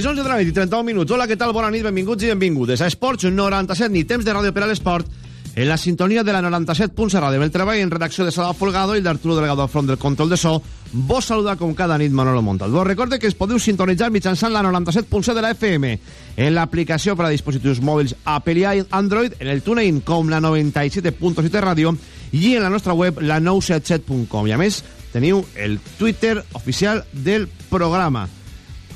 Les 11 de la nit i 31 minuts. Hola, què tal? Bona nit, benvinguts i benvingudes a Esports 97, ni temps de ràdio per a l'esport, en la sintonia de la 97.7 ràdio. El treball en redacció de Salva Folgado i d'Arturo Delgado al front del control de so. Vos saluda com cada nit Manolo Montal. Vos recorde que es podeu sintonitzar mitjançant la 97.7 de la FM en l'aplicació per a dispositius mòbils Apple i Android, en el TuneIn com la 97.7 ràdio i en la nostra web la 977.com. I a més, teniu el Twitter oficial del programa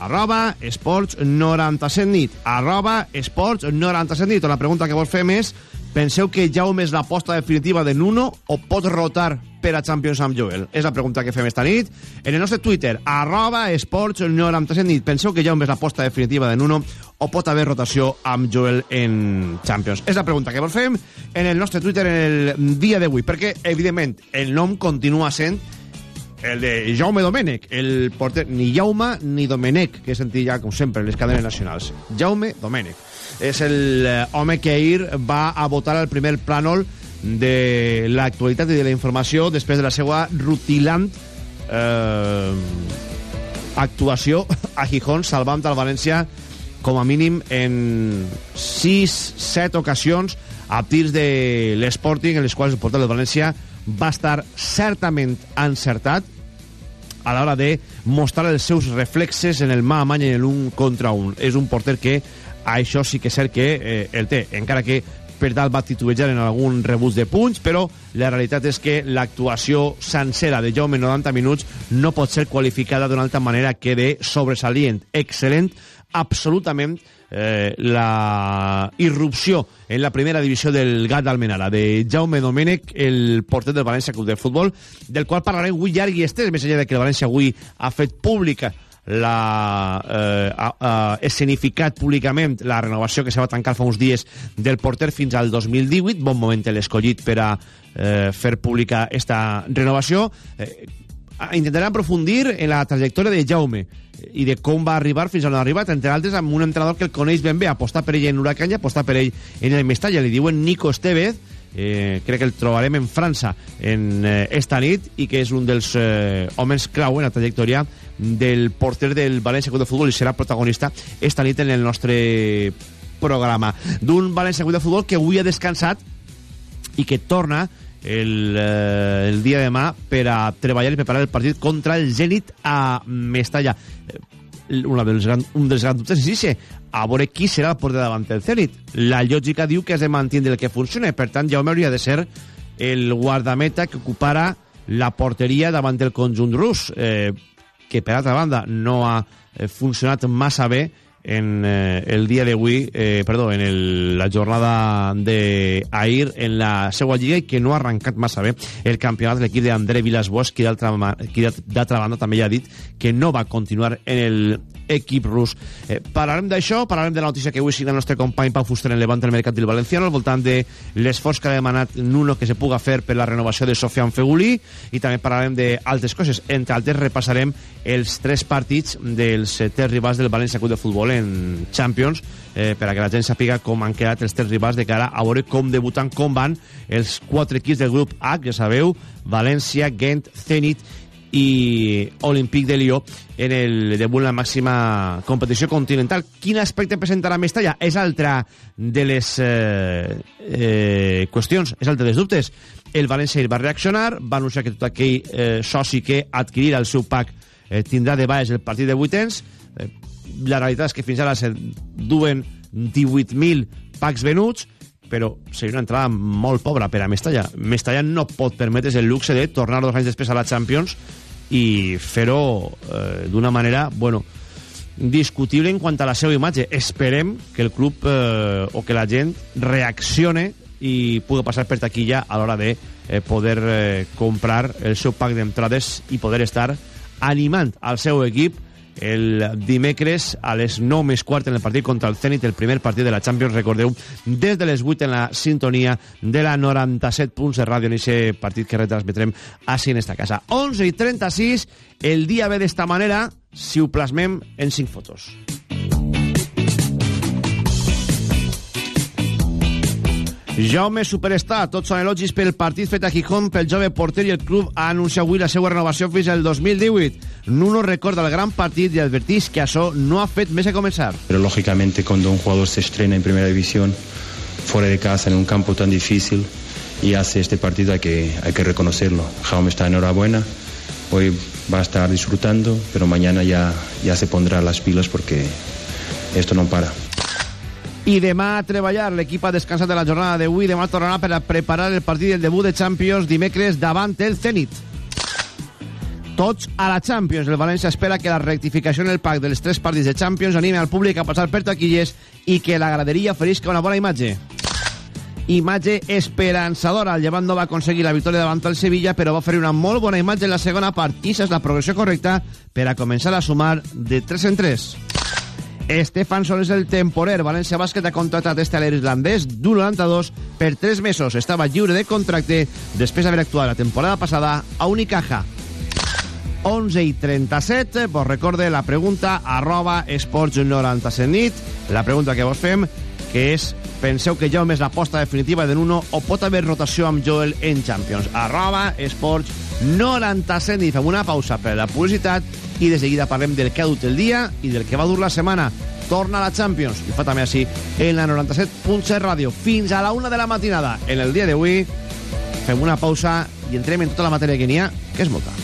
arroba esports 97 nit arroba esports 97 nit la pregunta que vos fem és penseu que Jaume és l'aposta definitiva de Nuno o pot rotar per a Champions amb Joel? És la pregunta que fem esta nit. En el nostre Twitter, arroba esports 97 nit, penseu que Jaume és l'aposta definitiva de Nuno o pot haver rotació amb Joel en Champions? És la pregunta que vos fem en el nostre Twitter en el dia d'avui, perquè, evidentment, el nom continua sent el de Jaume Domènech, el porter, ni Jaume ni Domènech, que he sentit ja, com sempre, les cadenes nacionals. Jaume Domènech. És el eh, home que ahir va a votar al primer plànol de l'actualitat i de la informació després de la seva rutilant eh, actuació a Gijón, salvant al València com a mínim en 6-7 ocasions a tirs de l'Sporting, en les quals el porter del València va estar certament encertat a l'hora de mostrar els seus reflexes en el mà a many en l'un contra un. És un porter que això sí que és cert que eh, el té, encara que per dalt va titubejar en algun rebús de punys, però la realitat és que l'actuació sencera de Jaume en 90 minuts no pot ser qualificada d'una altra manera que de sobresalient, excel·lent, absolutament eh, la irrupció en la primera divisió del Gat d'Almenara de Jaume Domènech, el porter del València Club de Futbol, del qual parlarem avui llarg i estès, més enllà que el València avui ha fet pública la eh, ha, ha escenificat públicament la renovació que se va tancar fa uns dies del porter fins al 2018 bon moment l'escollit per a eh, fer pública esta renovació. Eh, intentarem aprofundir en la trajectòria de Jaume i de com va arribar fins on ha arribat, entre altres amb un entrenador que el coneix ben bé, apostar per ell en Huracan i apostar per ell en el Mestalla, li diuen Nico Estevez, eh, crec que el trobarem en França en eh, esta nit i que és un dels eh, homes clau en la trajectòria del porter del València Club de Futbol i serà protagonista esta nit en el nostre programa. D'un València Club de Futbol que avui ha descansat i que torna el, eh, el dia de demà per a treballar i preparar el partit contra el Zenit a Mestalla. Eh, una dels gran, un dels grans dubtes és això, a veure qui serà el porter davant del Zenit. La lògica diu que has de mantenir el que funciona, per tant, Jaume hauria de ser el guardameta que ocupara la porteria davant del conjunt rus, eh, que per altra banda no ha eh, funcionat massa bé en eh, el dia d'avui, eh, perdó, en el, la jornada d'ahir en la seva lliga i que no ha arrencat massa bé el campionat de l'equip d'André Vilas-Bosch qui d'altra banda també ja ha dit que no va continuar en el equip rus. Eh, parlarem d'això, parlarem de la notícia que avui signa el nostre company Pau Fuster en Levante el Mercantil Valenciano, al voltant de l'esforç que ha demanat Nuno que se puga fer per la renovació de Sofian Fegulí, i també parlarem d'altres coses. Entre altres, repassarem els tres partits dels tres rivals del València Club de Futbol en Champions, eh, per a que la gent sàpiga com han quedat els tres rivals de cara a veure com debuten, com van els quatre equips del grup H, que sabeu, València, Gent, Zenit i Olímpic de Lió en el debut en la màxima competició continental. Quin aspecte presentarà Mestalla? És altra de les eh, eh, qüestions, és altra dels dubtes. El València va reaccionar, va anunciar que tot aquell eh, soci que adquirirà el seu PAC eh, tindrà de baix el partit de vuitens. La realitat és que fins ara se duen 18.000 packs venuts, però seria una entrada molt pobra per a Mestalla. Mestalla no pot permetre's el luxe de tornar dos anys després a la Champions i fer-ho eh, d'una manera, bueno, discutible en quant a la seva imatge. Esperem que el club eh, o que la gent reaccione i pugui passar per taquilla a l'hora de eh, poder eh, comprar el seu pack d'entrades i poder estar animant al seu equip el dimecres a les 9 més quart en el partit contra el Zenit, el primer partit de la Champions, recordeu, des de les 8 en la sintonia de la 97 punts de ràdio en aquest partit que retransmetrem així en esta casa. 11 i 36, el dia ve d'esta manera si ho plasmem en 5 fotos. Jaume Superstar, tots són elogis pel partit fet a Gijón pel jove porter i el club ha anunciat avui la seva renovació fins al 2018. Nuno recorda el gran partit i advertís que això no ha fet més a començar. Pero lógicamente cuando un jugador se estrena en primera división, fuera de casa, en un campo tan difícil, y hace este partido que, hay que reconocerlo. Jaume está enhorabuena, hoy va a estar disfrutando, pero mañana ya, ya se pondrá las pilas porque esto no para. I demà a treballar. L'equip ha descansat de la jornada d'avui. Demà tornarà per a preparar el partit del debut de Champions dimecres davant el Zenit. Tots a la Champions. El València espera que la rectificació en el pack dels tres partits de Champions anime al públic a passar per taquilles i que la graderia oferisca una bona imatge. Imatge esperançadora. El Llevant no va aconseguir la victòria davant el Sevilla, però va oferir una molt bona imatge en la segona part. I és la progressió correcta per a començar a sumar de 3 en 3. Stefansson és el temporer. València Bàsquet ha contractat este aler irlandès d'1,92 per 3 mesos. Estava lliure de contracte després d'haver actuat la temporada passada a Unicaja. 11 i 37, vos recorde la pregunta arroba esports 97 nit, la pregunta que vos fem, que és, penseu que Jaume és l'aposta definitiva de Nuno o pot haver rotació amb Joel en Champions? Arroba esports 97 nit. Fem una pausa per la publicitat i de seguida parlem del que ha dut el dia i del que va dur la setmana. Torna a la Champions i fa també així en la 97.7 ràdio fins a la una de la matinada. En el dia d'avui fem una pausa i entrem en tota la matèria que n'hi ha, que és molta.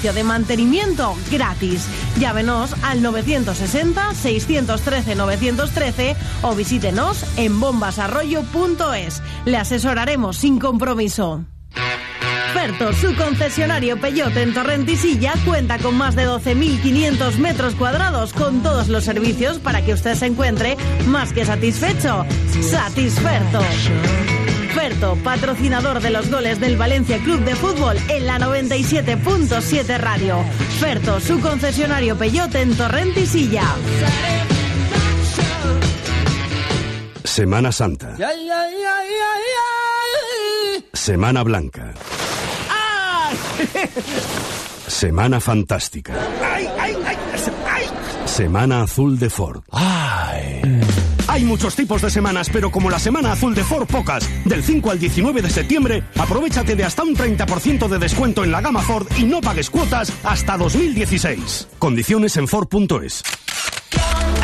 de mantenimiento gratis. Llávenos al 960-613-913 o visítenos en bombasarroyo.es. Le asesoraremos sin compromiso. Ferto, su concesionario Peyote en Torrentisilla, cuenta con más de 12.500 metros cuadrados con todos los servicios para que usted se encuentre más que satisfecho. Satisferto. Ferto, patrocinador de los goles del Valencia Club de Fútbol en la 97.7 Radio. Ferto, su concesionario Peyote en Torrentisilla. Semana Santa. Semana Blanca. Semana Fantástica. Semana Azul de Ford. Hay muchos tipos de semanas, pero como la Semana Azul de Ford, pocas. Del 5 al 19 de septiembre, aprovechate de hasta un 30% de descuento en la gama Ford y no pagues cuotas hasta 2016. Condiciones en Ford.es.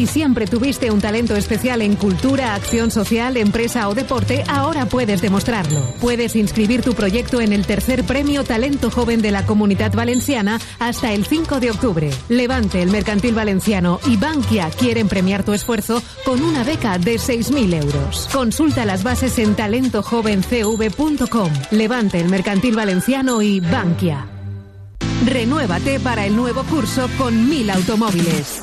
Si siempre tuviste un talento especial en cultura, acción social, empresa o deporte, ahora puedes demostrarlo. Puedes inscribir tu proyecto en el tercer premio Talento Joven de la Comunidad Valenciana hasta el 5 de octubre. Levante, el Mercantil Valenciano y Bankia quieren premiar tu esfuerzo con una beca de 6.000 euros. Consulta las bases en talentojovencv.com. Levante, el Mercantil Valenciano y Bankia. Renuévate para el nuevo curso con mil automóviles.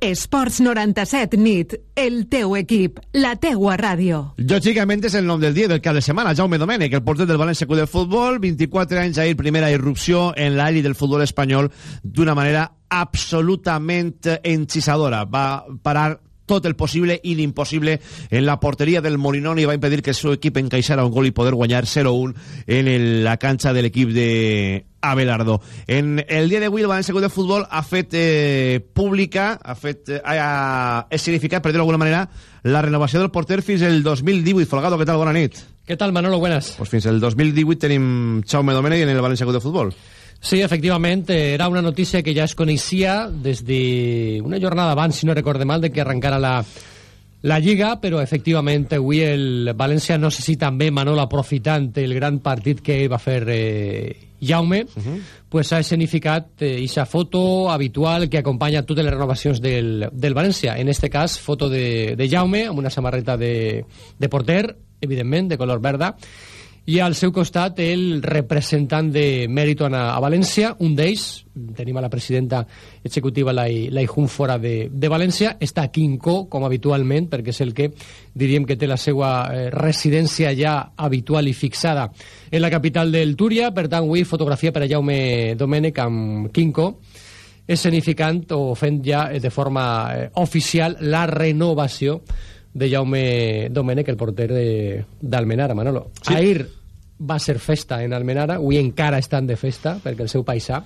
Esports 97 nit, el teu equip, la teua ràdio. Lògicament és el nom del dia del cap de setmana, Jaume Domènech, el porter del València Club de Futbol, 24 anys ahir, primera irrupció en l'àrea del futbol espanyol d'una manera absolutament encisadora. Va parar tot el possible i l'impossible en la porteria del Molinón i va impedir que el seu equip encaixara un gol i poder guanyar 0-1 en el, la canxa de l'equip de Abelardo. En el dia d'avui el València Club de Futbol ha fet eh, pública, ha fet, eh, ha, ha significat, per dir-ho d'alguna manera, la renovació del porter fins el 2018. Folgado, què tal? Bona nit. ¿Qué tal, Manolo? Buenas. Pues fins el 2018 tenim Jaume Domènech en el València Club de Futbol. Sí, efectivamente, era una noticia que ya es conocía desde una jornada abans, si no recorde mal, de que arrancara la, la Lliga, però efectivament avui el València, no sé si també Manolo aprofitant el gran partit que va fer eh, Jaume, uh -huh. pues ha escenificat eh, esa foto habitual que acompanya totes les renovacions del, del València. En este cas, foto de, de Jaume amb una samarreta de, de porter, evidentment, de color verda, i al seu costat el representant de Meriton a, a València, un d'ells, tenim a la presidenta executiva la, la Ijun fora de, de València, està Quinco, com habitualment, perquè és el que diríem que té la seva eh, residència ja habitual i fixada en la capital del Túria, per tant, avui fotografia per a Jaume Domènech amb Quinco, escenificant o fent ja de forma eh, oficial la renovació de Jaume Domènech, el porter d'Almenara, Manolo. Sí. Ahir va ser festa en Almenara, avui encara estan de festa, perquè el seu paisà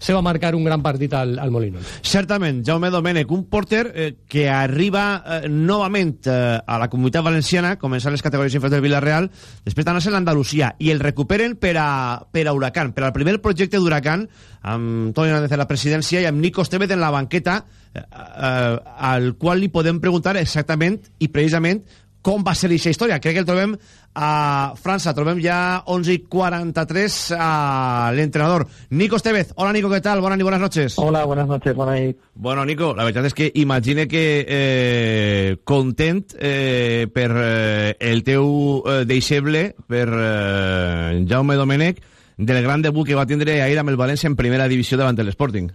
se va marcar un gran partit al, al Molinón. Certament, Jaume Domènech, un porter eh, que arriba eh, novament eh, a la comunitat valenciana, començant les categories inferiors del Villarreal, després d'anar-se a l'Andalusia, i el recuperen per a, per a Huracan, per al primer projecte d'Huracan, amb Toni Hernández a la presidència i amb Nico Estevez en la banqueta, eh, eh, al qual li podem preguntar exactament i precisament com va ser aquesta història. Crec que el trobem a França, trobem ja 11 i 43 a l'entrenador. Nico Estevez, hola Nico, ¿qué tal? Buenas y buenas noches. Hola, buenas noches, buenas nit. Bueno, Nico, la veritat és que imagine que eh, content eh, per eh, el teu eh, deixeble, per eh, Jaume Domènech, del gran debut que va tindre ahir amb el València en primera divisió davant de l'Sporting.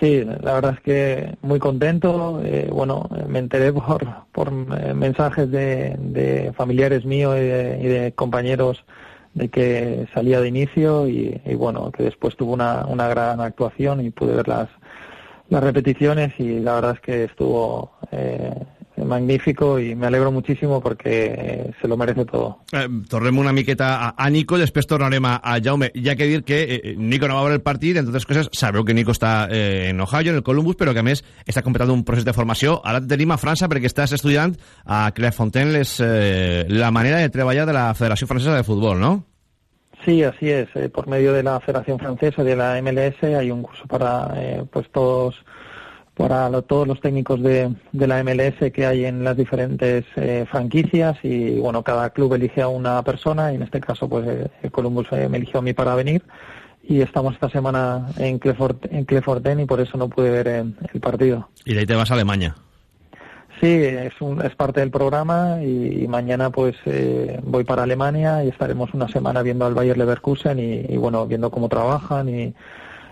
Sí, la verdad es que muy contento. Eh, bueno, me enteré por, por eh, mensajes de, de, familiares míos y de, y de, compañeros de que salía de inicio y, bueno, que después tuvo una, una, gran actuación y pude ver las, las repeticiones y la verdad es que estuvo eh, magnífico i me alegro muchísimo perquè se lo merece todo. Eh, tornem una miqueta a, a Nico, després tornarem a, a Jaume. Hi ha que dir que eh, Nico no va veure el partit, entre altres coses, sabeu que Nico està eh, en Ohio, en el Columbus, però que a més està completant un procés de formació. Ara tenim a França perquè estàs estudiant a Clairefontaine les, eh, la manera de treballar de la Federació Francesa de Futbol, ¿no? Sí, así es. Eh, por medio de la Federación Francesa, de la MLS, hay un curso para eh, pues todos para lo, todos los técnicos de, de, la MLS que hay en las diferentes eh, franquicias y bueno cada club elige a una persona y en este caso pues eh, Columbus eh, me eligió a mí para venir y estamos esta semana en Clefort en Cleforten y por eso no pude ver el, el partido. Y de ahí te vas a Alemania. Sí, es, un, es parte del programa y, y mañana pues eh, voy para Alemania y estaremos una semana viendo al Bayer Leverkusen y, y bueno viendo cómo trabajan y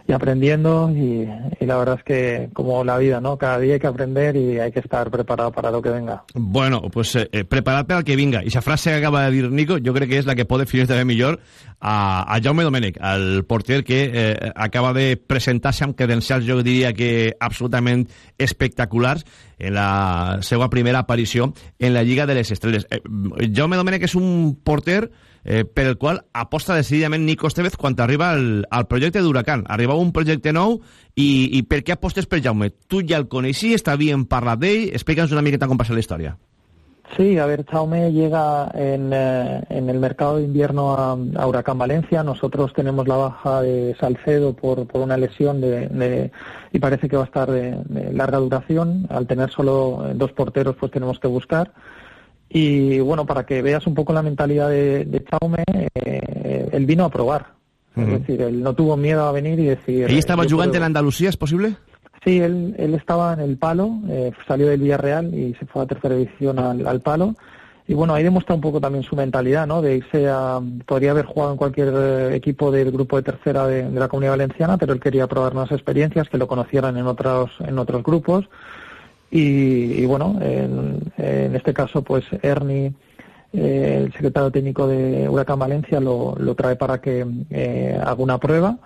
y aprendiendo y, la verdad es que como la vida, ¿no? Cada día hay que aprender y hay que estar preparado para lo que venga. Bueno, pues eh, preparar para el que venga. Y esa frase que acaba de decir Nico, yo creo que es la que puede definir també millor a, a Jaume Domènech, al porter que eh, acaba de presentar-se amb credencials, jo diria que absolutament espectaculars en la seva primera aparició en la Lliga de les Estrelles. Eh, Jaume Domènech és un porter eh, per el qual aposta decididament Nico Estevez quan arriba al, al projecte d'Huracan. Arribava un projecte nou i, i per què apostes per Jaume? Tu ja el coneixies, t'havien parlat d'ell, explica'ns una miqueta com passa la història. Sí, a ver, Chaume llega en, eh, en el mercado de invierno a, Huracán Valencia. Nosotros tenemos la baja de Salcedo por, una lesión de, y parece que va a estar de, de, larga duración. Al tener solo dos porteros, pues tenemos que buscar. Y bueno, para que veas un poco la mentalidad de, de Chaume, eh, él vino a probar. Uh -huh. Es decir, él no tuvo miedo a venir y decir... ¿Y estaba jugando puedo... en Andalucía, es posible? Sí, él, él estaba en el palo, eh, salió del Villarreal y se fue a tercera división al, al, palo. Y bueno, ahí demuestra un poco también su mentalidad, ¿no? De irse a. Podría haber jugado en cualquier eh, equipo del grupo de tercera de, de, la comunidad valenciana, pero él quería probar más experiencias, que lo conocieran en otros, en otros grupos. Y, y bueno, en, en, este caso, pues Ernie, eh, el secretario técnico de Huracán Valencia, lo, lo trae para que eh, haga una prueba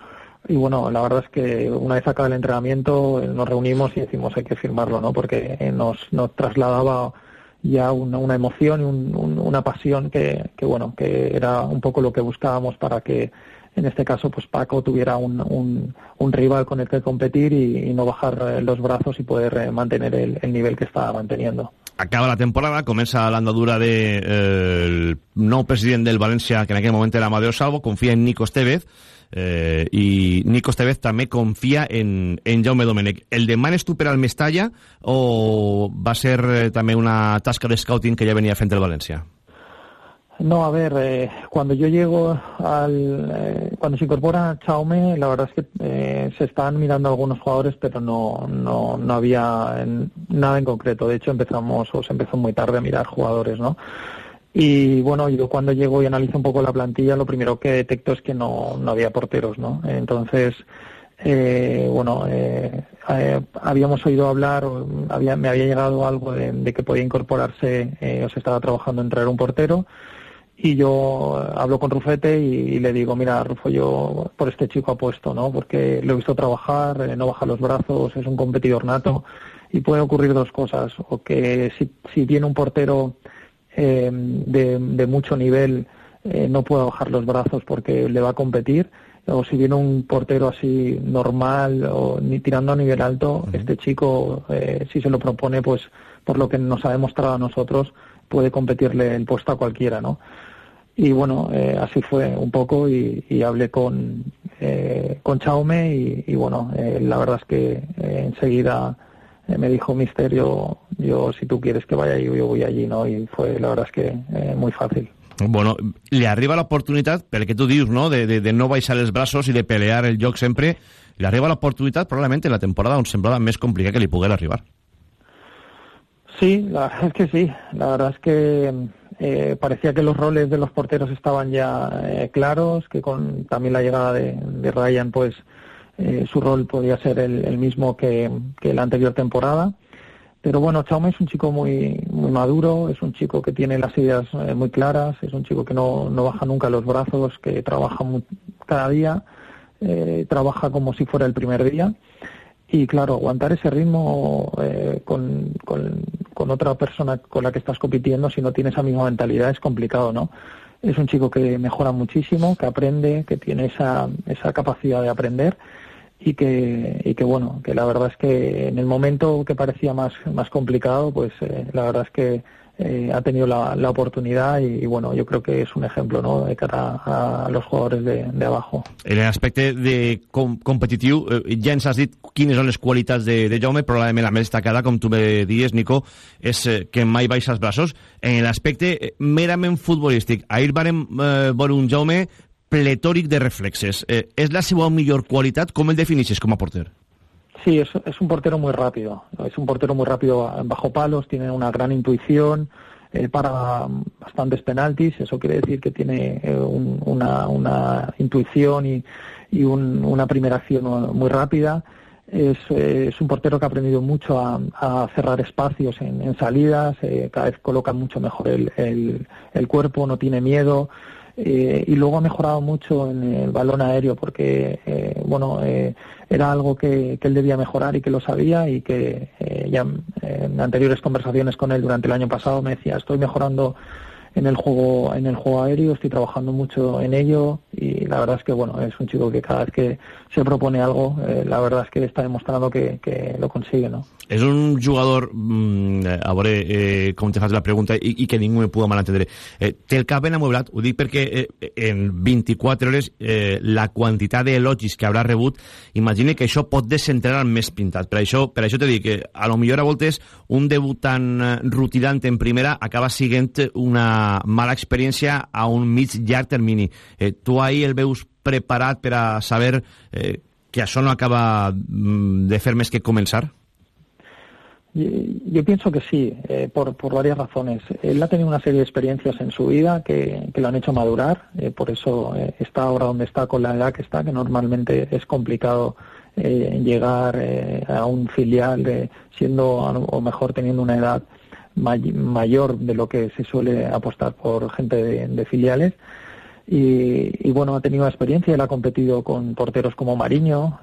y bueno, la verdad es que una vez acaba el entrenamiento nos reunimos y decimos hay que firmarlo, ¿no? Porque nos, nos trasladaba ya una, emoción y un, una pasión que, que, bueno, que era un poco lo que buscábamos para que en este caso pues Paco tuviera un, un, rival con el que competir y, y no bajar los brazos y poder mantener el, el nivel que estaba manteniendo. acaba la temporada, comença l'andadura del de, eh, nou president del València, que en aquell moment era Amadeo Salvo, confia en Nico Estevez, eh, i Nico Estevez també confia en, en Jaume Domènech. El demanes tu per al Mestalla o va ser eh, també una tasca de scouting que ja venia fent el València? No, a ver, eh, cuando yo llego al. Eh, cuando se incorpora Chaume, la verdad es que eh, se están mirando algunos jugadores, pero no, no, no había en, nada en concreto. De hecho, empezamos, o se empezó muy tarde a mirar jugadores, ¿no? Y bueno, yo cuando llego y analizo un poco la plantilla, lo primero que detecto es que no, no había porteros, ¿no? Entonces, eh, bueno, eh, eh, habíamos oído hablar, había, me había llegado algo de, de que podía incorporarse, o se estaba trabajando en traer un portero y yo hablo con Rufete y, y, le digo, mira, Rufo, yo por este chico apuesto, ¿no? Porque lo he visto trabajar, eh, no baja los brazos, es un competidor nato y puede ocurrir dos cosas, o que si, si viene un portero eh, de, de, mucho nivel eh, no pueda bajar los brazos porque le va a competir, o si viene un portero así normal o ni tirando a nivel alto, uh -huh. este chico, eh, si se lo propone, pues por lo que nos ha demostrado a nosotros, puede competirle el puesto a cualquiera, ¿no? Y bueno, eh, así fue un poco y, y hablé con, eh, con Chaume y, y bueno, eh, la verdad es que eh, enseguida eh, me dijo Mister, yo, yo si tú quieres que vaya yo, yo voy allí, ¿no? Y fue la verdad es que eh, muy fácil. Bueno, li arriba l'oportunitat, pel que tu dius, no?, de, de, de no baixar els braços i de pelear el joc sempre, li arriba l'oportunitat probablement en la temporada on semblava més complicat que li pogués arribar. Sí, la verdad es que sí. La verdad es que eh, parecía que los roles de los porteros estaban ya eh, claros, que con también la llegada de, Ryan, pues eh, su rol podía ser el, mismo que, la anterior temporada. Pero bueno, Chaume es un chico muy, muy maduro, es un chico que tiene las ideas eh, muy claras, es un chico que no, no baja nunca los brazos, que trabaja muy, cada día, trabaja como si fuera el primer día y claro, aguantar ese ritmo eh, con, con, con, otra persona con la que estás compitiendo, si no tienes esa misma mentalidad, es complicado, ¿no? Es un chico que mejora muchísimo, que aprende, que tiene esa, esa capacidad de aprender y que, y que, bueno, que la verdad es que en el momento que parecía más, más complicado, pues eh, la verdad es que eh, ha tenido la, la oportunidad y, y, bueno, yo creo que es un ejemplo ¿no? de cara a, a los jugadores de, de abajo. En l'aspecte de com competitiu, eh, ja ens has dit quines són les qualitats de, de Jaume, probablement la més destacada, com tu me dies, Nico, és eh, que mai baixa els braços. En l'aspecte eh, merament futbolístic, ahir varem eh, veure un Jaume pletòric de reflexes. Eh, és la seva millor qualitat? Com el definixes com a porter? Sí, es, un portero muy rápido. Es un portero muy rápido bajo palos, tiene una gran intuición, eh, para bastantes penaltis. Eso quiere decir que tiene eh, un, una, una, intuición y, y un, una primera acción muy rápida. Es, eh, es, un portero que ha aprendido mucho a, cerrar espacios en, en salidas, eh, cada vez coloca mucho mejor el, el cuerpo, no tiene miedo. Eh, y luego ha mejorado mucho en el balón aéreo porque eh, bueno eh, era algo que, que, él debía mejorar y que lo sabía y que ya en anteriores conversaciones con él durante el año pasado me decía estoy mejorando en el juego en el juego aéreo estoy trabajando mucho en ello y la verdad es que bueno es un chico que cada vez que se propone algo eh, la verdad es que está demostrando que, que lo consigue no és un jugador mm, a veure eh, com te fas la pregunta i, i que ningú me pugui malentendre eh, té el cap ben amueblat, ho dic perquè eh, en 24 hores eh, la quantitat d'elogis que haurà rebut imagine que això pot descentrar més pintat. Per això, per això te dic que a lo millor a voltes un debutant eh, rutinant en primera acaba siguent una mala experiència a un mig llarg termini eh, tu ahir el veus preparat per a saber eh, que això no acaba mm, de fer més que començar? Yo pienso que sí, eh, por, varias razones. Él ha tenido una serie de experiencias en su vida que, que lo han hecho madurar, eh, por eso eh, está ahora donde está con la edad que está, que normalmente es complicado llegar a un filial siendo o mejor teniendo una edad may mayor de lo que se suele apostar por gente de, de filiales. Y, y, bueno, ha tenido experiencia, él ha competido con porteros como Mariño,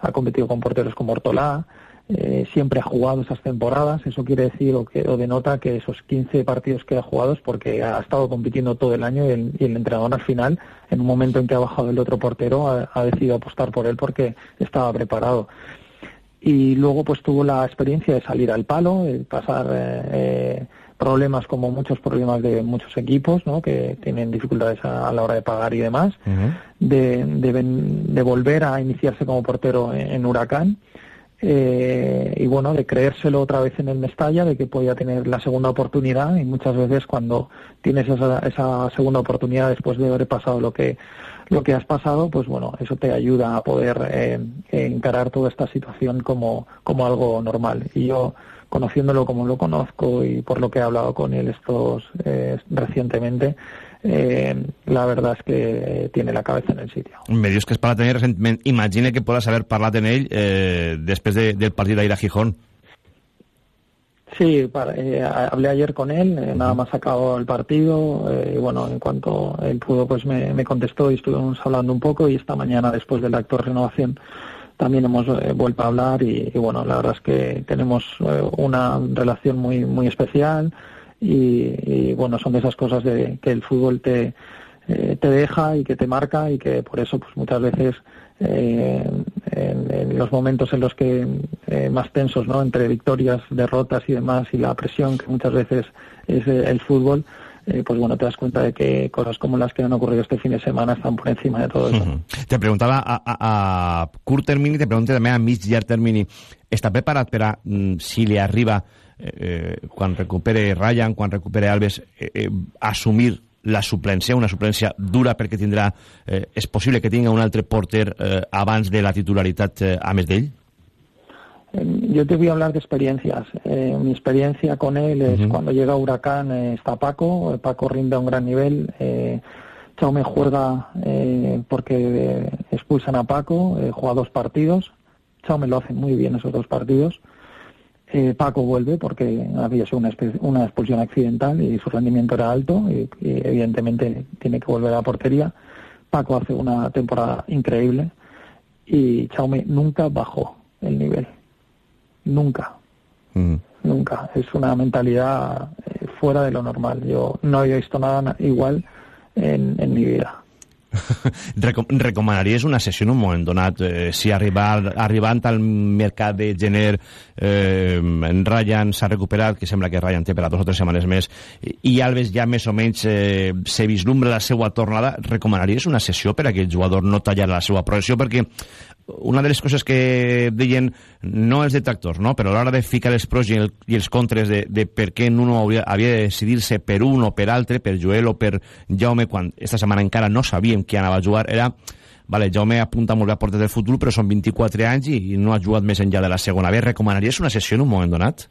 ha competido con porteros como Ortolá, eh, siempre ha jugado esas temporadas. Eso quiere decir o, que, o denota que esos 15 partidos que ha jugado es porque ha estado compitiendo todo el año y el, y el entrenador al final, en un momento en que ha bajado el otro portero, ha decidido apostar por él porque estaba preparado. Y luego pues tuvo la experiencia de salir al palo, de pasar eh, eh, problemas como muchos problemas de muchos equipos, ¿no? que tienen dificultades a, a la hora de pagar y demás, uh -huh. de, de, de, volver a iniciarse como portero en, en Huracán eh, y bueno, de creérselo otra vez en el Mestalla, de que podía tener la segunda oportunidad y muchas veces cuando tienes esa, esa segunda oportunidad después de haber pasado lo que lo que has pasado, pues bueno, eso te ayuda a poder eh, encarar toda esta situación como, como algo normal. Y yo, conociéndolo como lo conozco y por lo que he hablado con él estos eh, recientemente, eh, la verdad es que tiene la cabeza en el sitio. Me dius que es parlat amb ell Imagine que puedas haber parlat en ell eh, después de, del partido de ir a Gijón. Sí, para, eh, hablé ayer con él, eh, nada más acabó el partido eh, y bueno, en cuanto él pudo pues me, me, contestó y estuvimos hablando un poco y esta mañana después del acto de renovación también hemos eh, vuelto a hablar y, y, bueno, la verdad es que tenemos eh, una relación muy muy especial y, y, bueno, son de esas cosas de que el fútbol te, te deja y que te marca y que por eso pues muchas veces eh, en, los momentos en los que eh, más tensos, ¿no? Entre victorias, derrotas y demás y la presión que muchas veces es el fútbol, eh, pues bueno, te das cuenta de que cosas como las que han ocurrido este fin de semana están por encima de todo eso. Te preguntaba a, curt termini, te pregunto també a mig llarg termini, està preparat per a, mm, si li arriba eh, recupere Ryan, quan recupere Alves, eh, eh, la suplència, una suplència dura perquè tindrà, eh, és possible que tinga un altre porter eh, abans de la titularitat eh, a més d'ell? Yo te voy a hablar de experiencias. Eh, mi experiencia con él es uh -huh. cuando llega Huracán eh, está Paco, Paco rinde a un gran nivel, eh, Chaume juega eh, porque expulsan a Paco, juega dos partidos, Chaume lo hace muy bien esos dos partidos, Paco vuelve porque había sido una, una, expulsión accidental y su rendimiento era alto y, y evidentemente tiene que volver a la portería. Paco hace una temporada increíble y Chaume nunca bajó el nivel nunca. Mm. Nunca. Es una mentalidad eh, fuera de lo normal. Yo no había visto nada igual en, en mi vida. recomanaries una sessió en un moment donat? Eh, si arribar, arribant al mercat de gener eh, en Ryan s'ha recuperat que sembla que Ryan té per a dos o tres setmanes més i Alves ja més o menys eh, se vislumbra la seva tornada recomanaries una sessió per a que el jugador no tallara la seva progressió? Perquè una de les coses que deien no els detractors, no? però a l'hora de ficar els pros i, el, i els contres de, de per què uno havia, havia de decidir-se per un o per altre, per Joel o per Jaume, quan esta setmana encara no sabíem qui anava a jugar, era vale, Jaume apunta molt bé a portes del futur, però són 24 anys i, i no ha jugat més enllà de la segona B. ¿Recomanaries una sessió en un moment donat?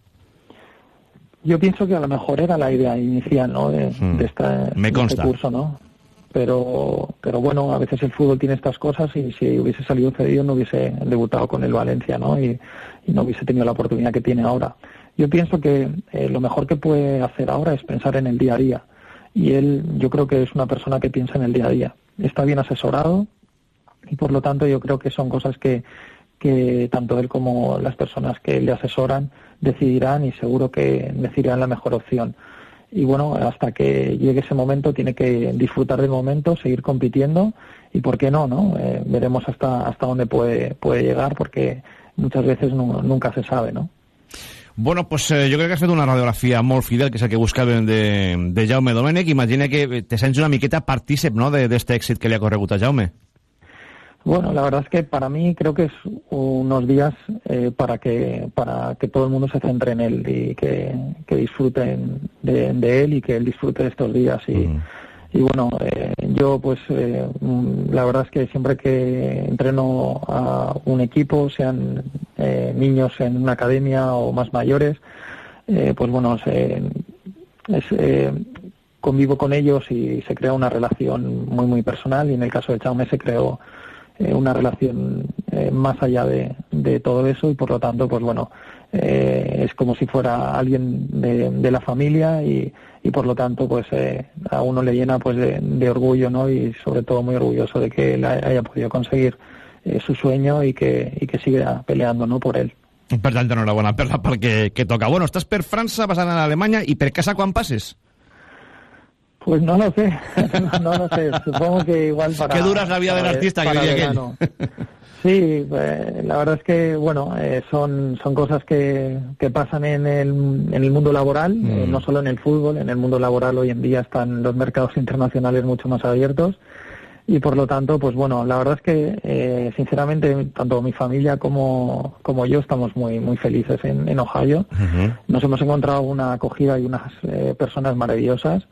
Yo pienso que a lo mejor era la idea inicial ¿no? de, mm. de, esta, Me consta. de este curso, ¿no? Pero pero bueno a veces el fútbol tiene estas cosas y si hubiese salido cedido no hubiese debutado con el Valencia no y, no hubiese tenido la oportunidad que tiene ahora. Yo pienso que eh, lo mejor que puede hacer ahora es pensar en el día a día. Y él yo creo que es una persona que piensa en el día a día. Está bien asesorado y por lo tanto yo creo que son cosas que que tanto él como las personas que le asesoran decidirán y seguro que decidirán la mejor opción y bueno, hasta que llegue ese momento tiene que disfrutar del momento, seguir compitiendo y por qué no, ¿no? Eh, veremos hasta hasta dónde puede puede llegar porque muchas veces no, nunca se sabe, ¿no? Bueno, pues eh, jo crec que has fet una radiografia molt fidel, que és el que buscaven de, de Jaume Domènech. Imagina que te sents una miqueta partícip no, d'aquest èxit que li ha corregut a Jaume. Bueno, la verdad es que para mí creo que es unos días eh, para que para que todo el mundo se centre en él y que, que disfruten de, de, él y que él disfrute de estos días y, mm. y bueno eh, yo pues eh, la verdad es que siempre que entreno a un equipo sean eh, niños en una academia o más mayores eh, pues bueno se, es, eh, convivo con ellos y se crea una relación muy muy personal y en el caso de Chaume se creó eh, una relación eh, más allá de, todo eso y por lo tanto, pues bueno, eh, es como si fuera alguien de, de la familia y, y, por lo tanto, pues eh, a uno le llena pues de, orgullo, ¿no? Y sobre todo muy orgulloso de que él haya podido conseguir eh, su sueño y que, y que siga peleando, ¿no? Por él. Per tant, enhorabona per la part que, toca. Bueno, estàs per França, anar a Alemanya i per casa quan passes? Pues no lo sé, no, lo sé. Supongo que igual para. Qué dura es la vida del artista, que. Sí, eh, la verdad es que, bueno, eh, son, son cosas que, que pasan en el, en el mundo laboral, mm. eh, no solo en el fútbol, en el mundo laboral hoy en día están los mercados internacionales mucho más abiertos y por lo tanto, pues bueno, la verdad es que, eh, sinceramente, tanto mi familia como, como yo estamos muy, muy felices en, en Ohio. Uh -huh. Nos hemos encontrado una acogida y unas eh, personas maravillosas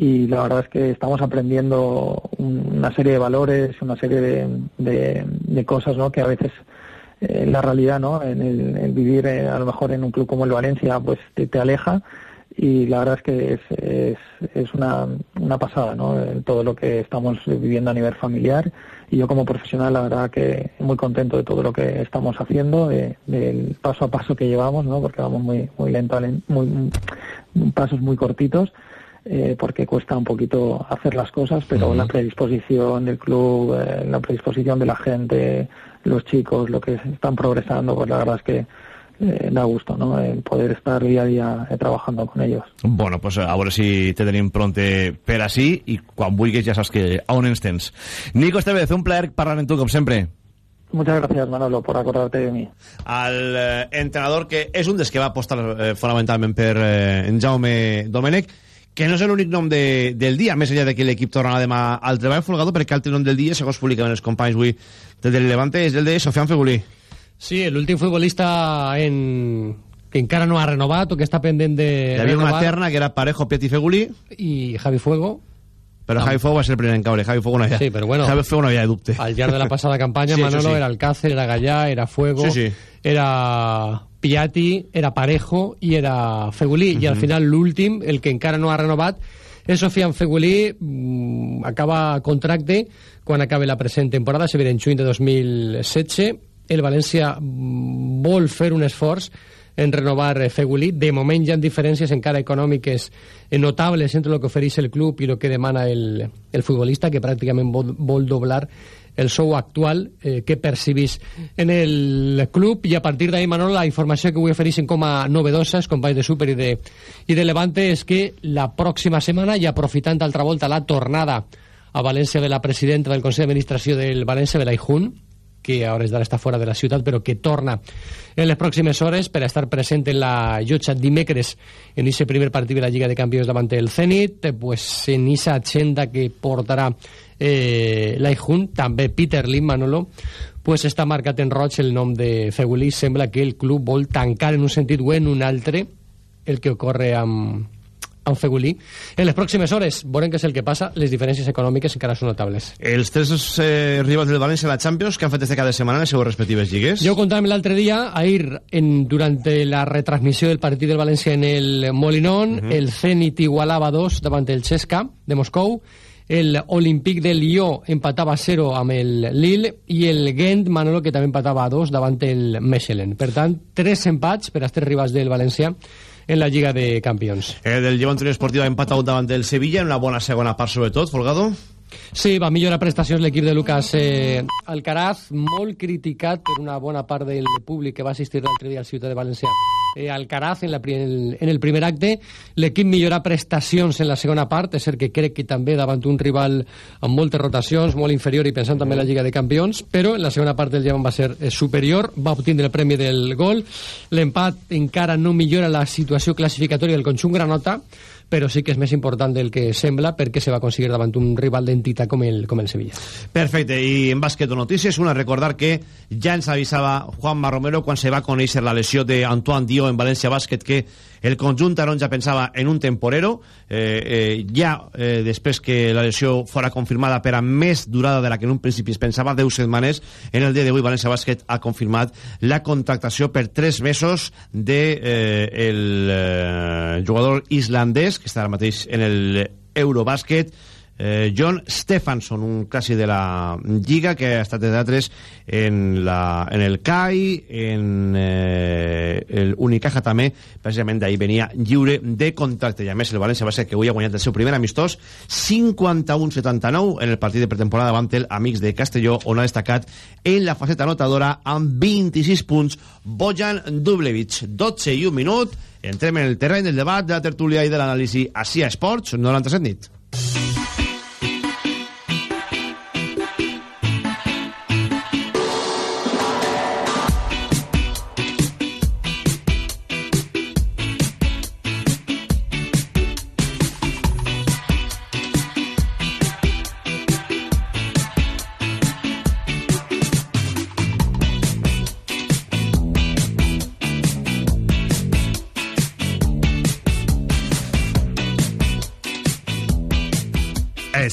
y la verdad es que estamos aprendiendo una serie de valores, una serie de, de, cosas ¿no? que a veces eh, la realidad, ¿no? en el, vivir eh, a lo mejor en un club como el Valencia, pues te, aleja y la verdad es que es, es, una, una pasada ¿no? todo lo que estamos viviendo a nivel familiar y yo como profesional la verdad que muy contento de todo lo que estamos haciendo, de, del paso a paso que llevamos, ¿no? porque vamos muy, muy lento, muy, pasos muy cortitos eh, porque cuesta un poquito hacer las cosas, pero uh -huh. la predisposición del club, eh, la predisposición de la gente, los chicos, lo que están progresando, pues la verdad es que eh, da gusto, ¿no? El poder estar día a día eh, trabajando con ellos. Bueno, pues a veure si te tenim pronte per així i quan vulguis ja saps que a on ens tens. Nico Estevez, un plaer parlar amb tu, com sempre. Muchas gracias, Manolo, por acordarte de mí. Al eh, entrenador que és un dels que va apostar eh, fonamentalment per eh, en Jaume Domènech, que no és l'únic nom de, del dia, més enllà de que l'equip tornarà demà al treball folgado, perquè altre nom del dia, segons publicaven els companys avui del Levante, és el de Sofian Fegulí. Sí, l'últim futbolista en... que encara no ha renovat o que està pendent de Hi havia renovar. una terna que era Parejo, Piatti i Fegulí, i Javi Fuego però Javi Fuego va ser el primer en caure. Javi Fuego no havia, Sí, però bueno, Javi Fuego no havia dubte. al llarg de la passada campanya Sí, Manolo sí. era Alcácer, era Gallà, era Fuego Sí, sí. era Piatti, era Parejo i era Fegulí i al final l'últim, el que encara no ha renovat és Sofian Fegulí mm, acaba contracte quan acabe la present temporada, se en juny de 2016 el València mm, vol fer un esforç en renovar eh, Fegulí. De moment hi ha diferències encara econòmiques eh, notables entre el que ofereix el club i el que demana el, el futbolista, que pràcticament vol, vol doblar el sou actual eh, que percibís en el club. I a partir d'ahí, Manolo, la informació que avui ofereixen com a novedosa els companys de Super i de, i de Levante és que la pròxima setmana, i aprofitant altra volta la tornada a València de la presidenta del Consell d'Administració del València, Belaijun, que a hores d'ara està fora de la ciutat, però que torna en les pròximes hores per a estar present en la llotja dimecres en aquest primer partit de la Lliga de Campions davant el Zenit, pues en aquesta agenda que portarà eh, l'Aijun, també Peter Lim, Manolo, pues està marcat en roig el nom de Fegulí. Sembla que el club vol tancar en un sentit o en un altre el que ocorre amb, amb Fegulí. En les pròximes hores veurem què és el que passa. Les diferències econòmiques encara són notables. Els tres eh, rivals del València a la Champions que han fet este cada setmana en les seues respectives lligues. Jo contàvem l'altre dia, ahir, en, durant la retransmissió del partit del València en el Molinón, uh -huh. el Zenit igualava 2 davant el Chesca de Moscou, el Olympique de Lió empatava a 0 amb el Lille i el Gent, Manolo, que també empatava a 2 davant el Mechelen. Per tant, tres empats per als tres rivals del València en la Lliga de Campions. Eh, del Llevant Unió Esportiva ha empatat davant del Sevilla en una bona segona part sobretot, Folgado. Sí, va millorar prestacions l'equip de Lucas eh, Alcaraz, molt criticat per una bona part del públic que va assistir l'altre dia al Ciutat de València. Eh, Alcaraz, en, la, en, el, primer acte, l'equip millora prestacions en la segona part, és cert que crec que també davant un rival amb moltes rotacions, molt inferior i pensant també en la Lliga de Campions, però en la segona part el llevant va ser eh, superior, va obtindre el premi del gol, l'empat encara no millora la situació classificatòria del conjunt Granota, però sí que és més important del que sembla perquè se va aconseguir davant un rival d'entitat com el, com el Sevilla. Perfecte, i en bàsquet o notícies, una recordar que ja ens avisava Juanma Romero quan se va conèixer la lesió d'Antoine Dio en València Bàsquet que el conjunt taronja pensava en un temporero eh, eh, ja eh, després que la lesió fora confirmada per a més durada de la que en un principi es pensava 10 setmanes, en el dia d'avui València Bàsquet ha confirmat la contractació per 3 mesos de eh, el eh, jugador islandès que està ara mateix en el Eurobàsquet eh, John Stefansson, un clàssic de la Lliga que ha estat de teatres en, la, en el CAI, en eh, Unicaja també, precisament d'ahir venia lliure de contracte. I a més el València va ser que avui ha guanyat el seu primer amistós 51-79 en el partit de pretemporada davant el Amics de Castelló, on ha destacat en la faceta anotadora amb 26 punts Bojan Dublevic. 12 i un minut, entrem en el terreny del debat, de la tertúlia i de l'anàlisi a Cia Esports, 97 nit.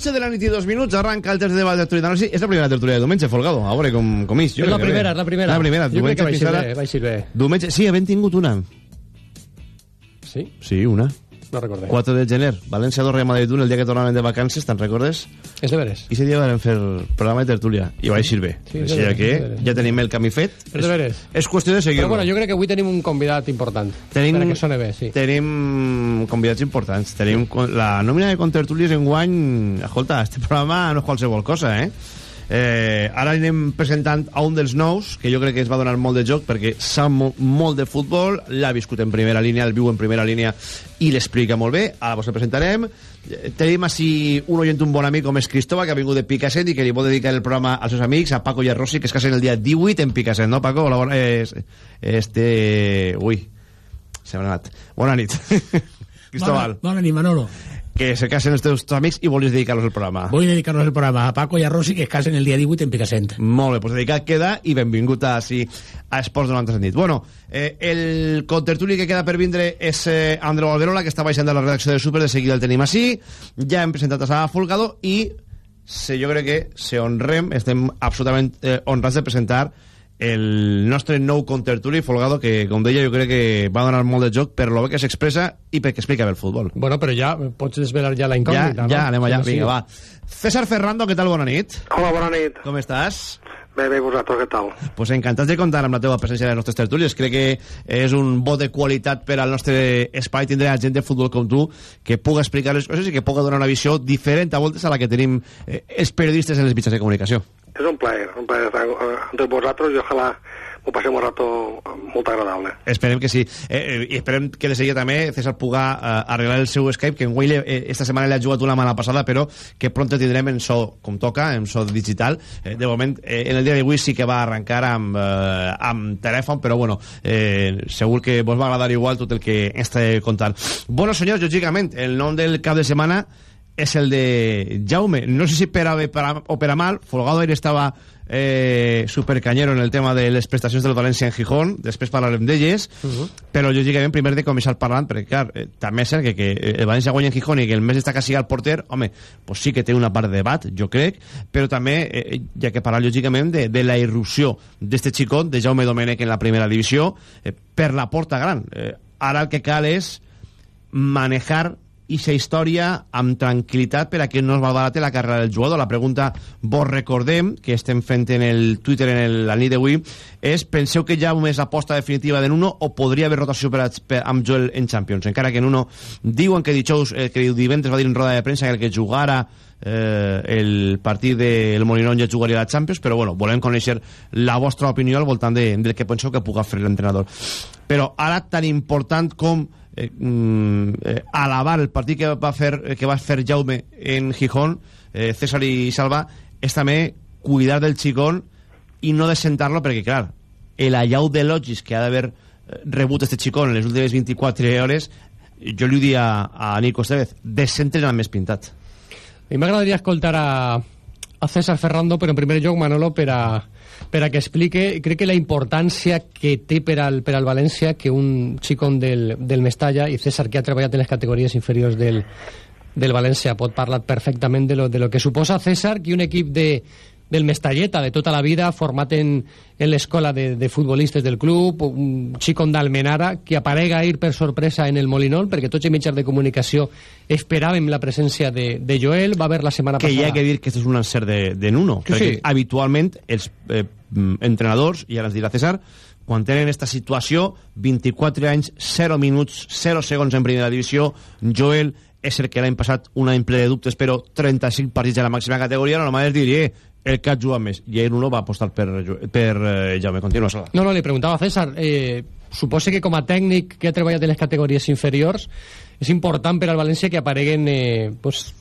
12 de la nit i dos minuts arranca el tercer debat de tertúlia d'anàlisi. És la primera tertúlia de diumenge, Folgado. A veure com, com és. Jo És la primera, és la primera. La primera. Jo crec que Diumenge va fins ser bé, va ser bé. Diumenge, sí, havent tingut una. Sí? Sí, una. No recordé. 4 de gener. València 2, Real Madrid 1, el dia que tornaven de vacances, te'n recordes? És de veres. I ese dia vam fer programa de tertúlia. I va eixir bé. Sí, veres, que ja tenim el camí fet. És de veres. És qüestió de Però seguir-lo. bueno, jo crec que avui tenim un convidat important. Tenim, que sone bé, sí. tenim convidats importants. Tenim la nòmina de contertulies en guany... Escolta, este programa no és qualsevol cosa, eh? Eh, ara anem presentant a un dels nous que jo crec que es va donar molt de joc perquè sap mo molt de futbol l'ha viscut en primera línia, el viu en primera línia i l'explica molt bé, ara vos el presentarem Eh, tenim així un oient un bon amic com és Cristóbal que ha vingut de Picassent i que li vol dedicar el programa als seus amics a Paco i a Rossi que es casen el dia 18 en Picassent, no Paco? Hola, bona, eh, este... ui se m'ha anat. Bona nit. Cristóbal, Bona, bona nit, Manolo. Que se casen els teus amics i volis dedicar-los el programa. Voy a dedicarnos el programa a Paco y a Rosy, que es casen el día 18 en Picassent. Molt bé, pues dedicat queda i benvingut a, sí, a Esports 90 nit. Bueno, eh, el contertuli que queda per vindre és eh, Andreu Alberola, que està baixant de la redacció de Super, de seguida el tenim així. Ja hem presentat a Sara Folgado i se, jo crec que se honrem, estem absolutament eh, honrats de presentar el nostre nou contertuli Folgado, que, com deia, jo crec que va donar molt de joc per lo bé que s'expressa i perquè explica bé el futbol. Bueno, però ja pots desvelar ja la Ja, incògnita, no? ja, anem allà. Sí, sí. Vinga, va. César Ferrando, què tal? Bona nit. Hola, bona nit. Com estàs? Bé, bé, vosaltres, què tal? pues encantats de comptar amb la teva presència a les nostres tertúlies. Crec que és un vot de qualitat per al nostre espai tindre gent de futbol com tu que puga explicar les coses i que puga donar una visió diferent a voltes a la que tenim eh, els periodistes en les mitjans de comunicació. És un plaer, un plaer estar eh, entre vosaltres i ojalà m'ho passem un rato molt agradable. Esperem que sí. Eh, eh, I esperem que de seguida també César puga eh, arreglar el seu Skype, que en Wille eh, esta setmana li ha jugat una mala passada, però que pronto tindrem en so, com toca, en so digital. Eh, de moment, eh, en el dia d'avui sí que va arrencar amb, eh, amb telèfon, però bueno, eh, segur que vos va agradar igual tot el que està contant. Bueno, senyors, lògicament, el nom del cap de setmana és el de Jaume. No sé si per a per a, o per a mal, Folgado ahir estava eh, supercanyero en el tema de les prestacions del València en Gijón, després parlarem d'elles, uh -huh. però lògicament primer de començar parlant, perquè clar, eh, també és cert que, que el València guanya en Gijón i que el més destaca sigui el porter, home, pues sí que té una part de debat, jo crec, però també, eh, ja que parlar lògicament de, de la irrupció d'este xicot, de Jaume Domènech en la primera divisió, eh, per la porta gran. Eh, ara el que cal és manejar ixa història amb tranquil·litat per a que no es malbarate la carrera del jugador. La pregunta, vos recordem, que estem fent en el Twitter en el, la nit d'avui, és, penseu que ja és l'aposta definitiva de Nuno o podria haver rotació per, a, per, amb Joel en Champions? Encara que Nuno diuen que dijous, eh, que divendres va dir en roda de premsa que el que jugara eh, el partit del Molinón ja jugaria la Champions, però bueno, volem conèixer la vostra opinió al voltant de, del que penseu que puga fer l'entrenador. Però ara tan important com eh, mm, eh, alabar el partit que va fer eh, que va fer Jaume en Gijón eh, César i Salva és també cuidar del xicón i no desentar-lo perquè clar el allau de logis que ha d'haver eh, rebut este xicón en les últimes 24 hores jo li diria a, a Nico Estevez descentren el més pintat. A mi m'agradaria escoltar a, a César Ferrando però en primer lloc Manolo per a per que explique, crec que la importància que té per al, per al València que un xicón del, del Mestalla i César que ha treballat en les categories inferiors del, del València pot parlar perfectament de lo, de lo que suposa César que un equip de, del Mestalleta de tota la vida, format en, en l'escola de, de futbolistes del club, un xicón d'Almenara, que aparega ir per sorpresa en el Molinol, perquè tots els mitjans de comunicació esperàvem la presència de, de Joel, va haver la setmana que passada... Que hi ha que dir que és un encert de, de Nuno, Sí, perquè sí. habitualment els eh, mm, entrenadors, i ara ens dirà César, quan tenen aquesta situació, 24 anys, 0 minuts, 0 segons en primera divisió, Joel és el que l'any passat un any ple de dubtes, però 35 partits a la màxima categoria, normal és dir, eh, el que ha jugat més. I ahir Nuno va apostar per, per eh, Jaume. Continua, Sala. No, no, li preguntava a César, eh, suposa que com a tècnic que ha treballat en les categories inferiors és important per al València que apareguen eh, pues,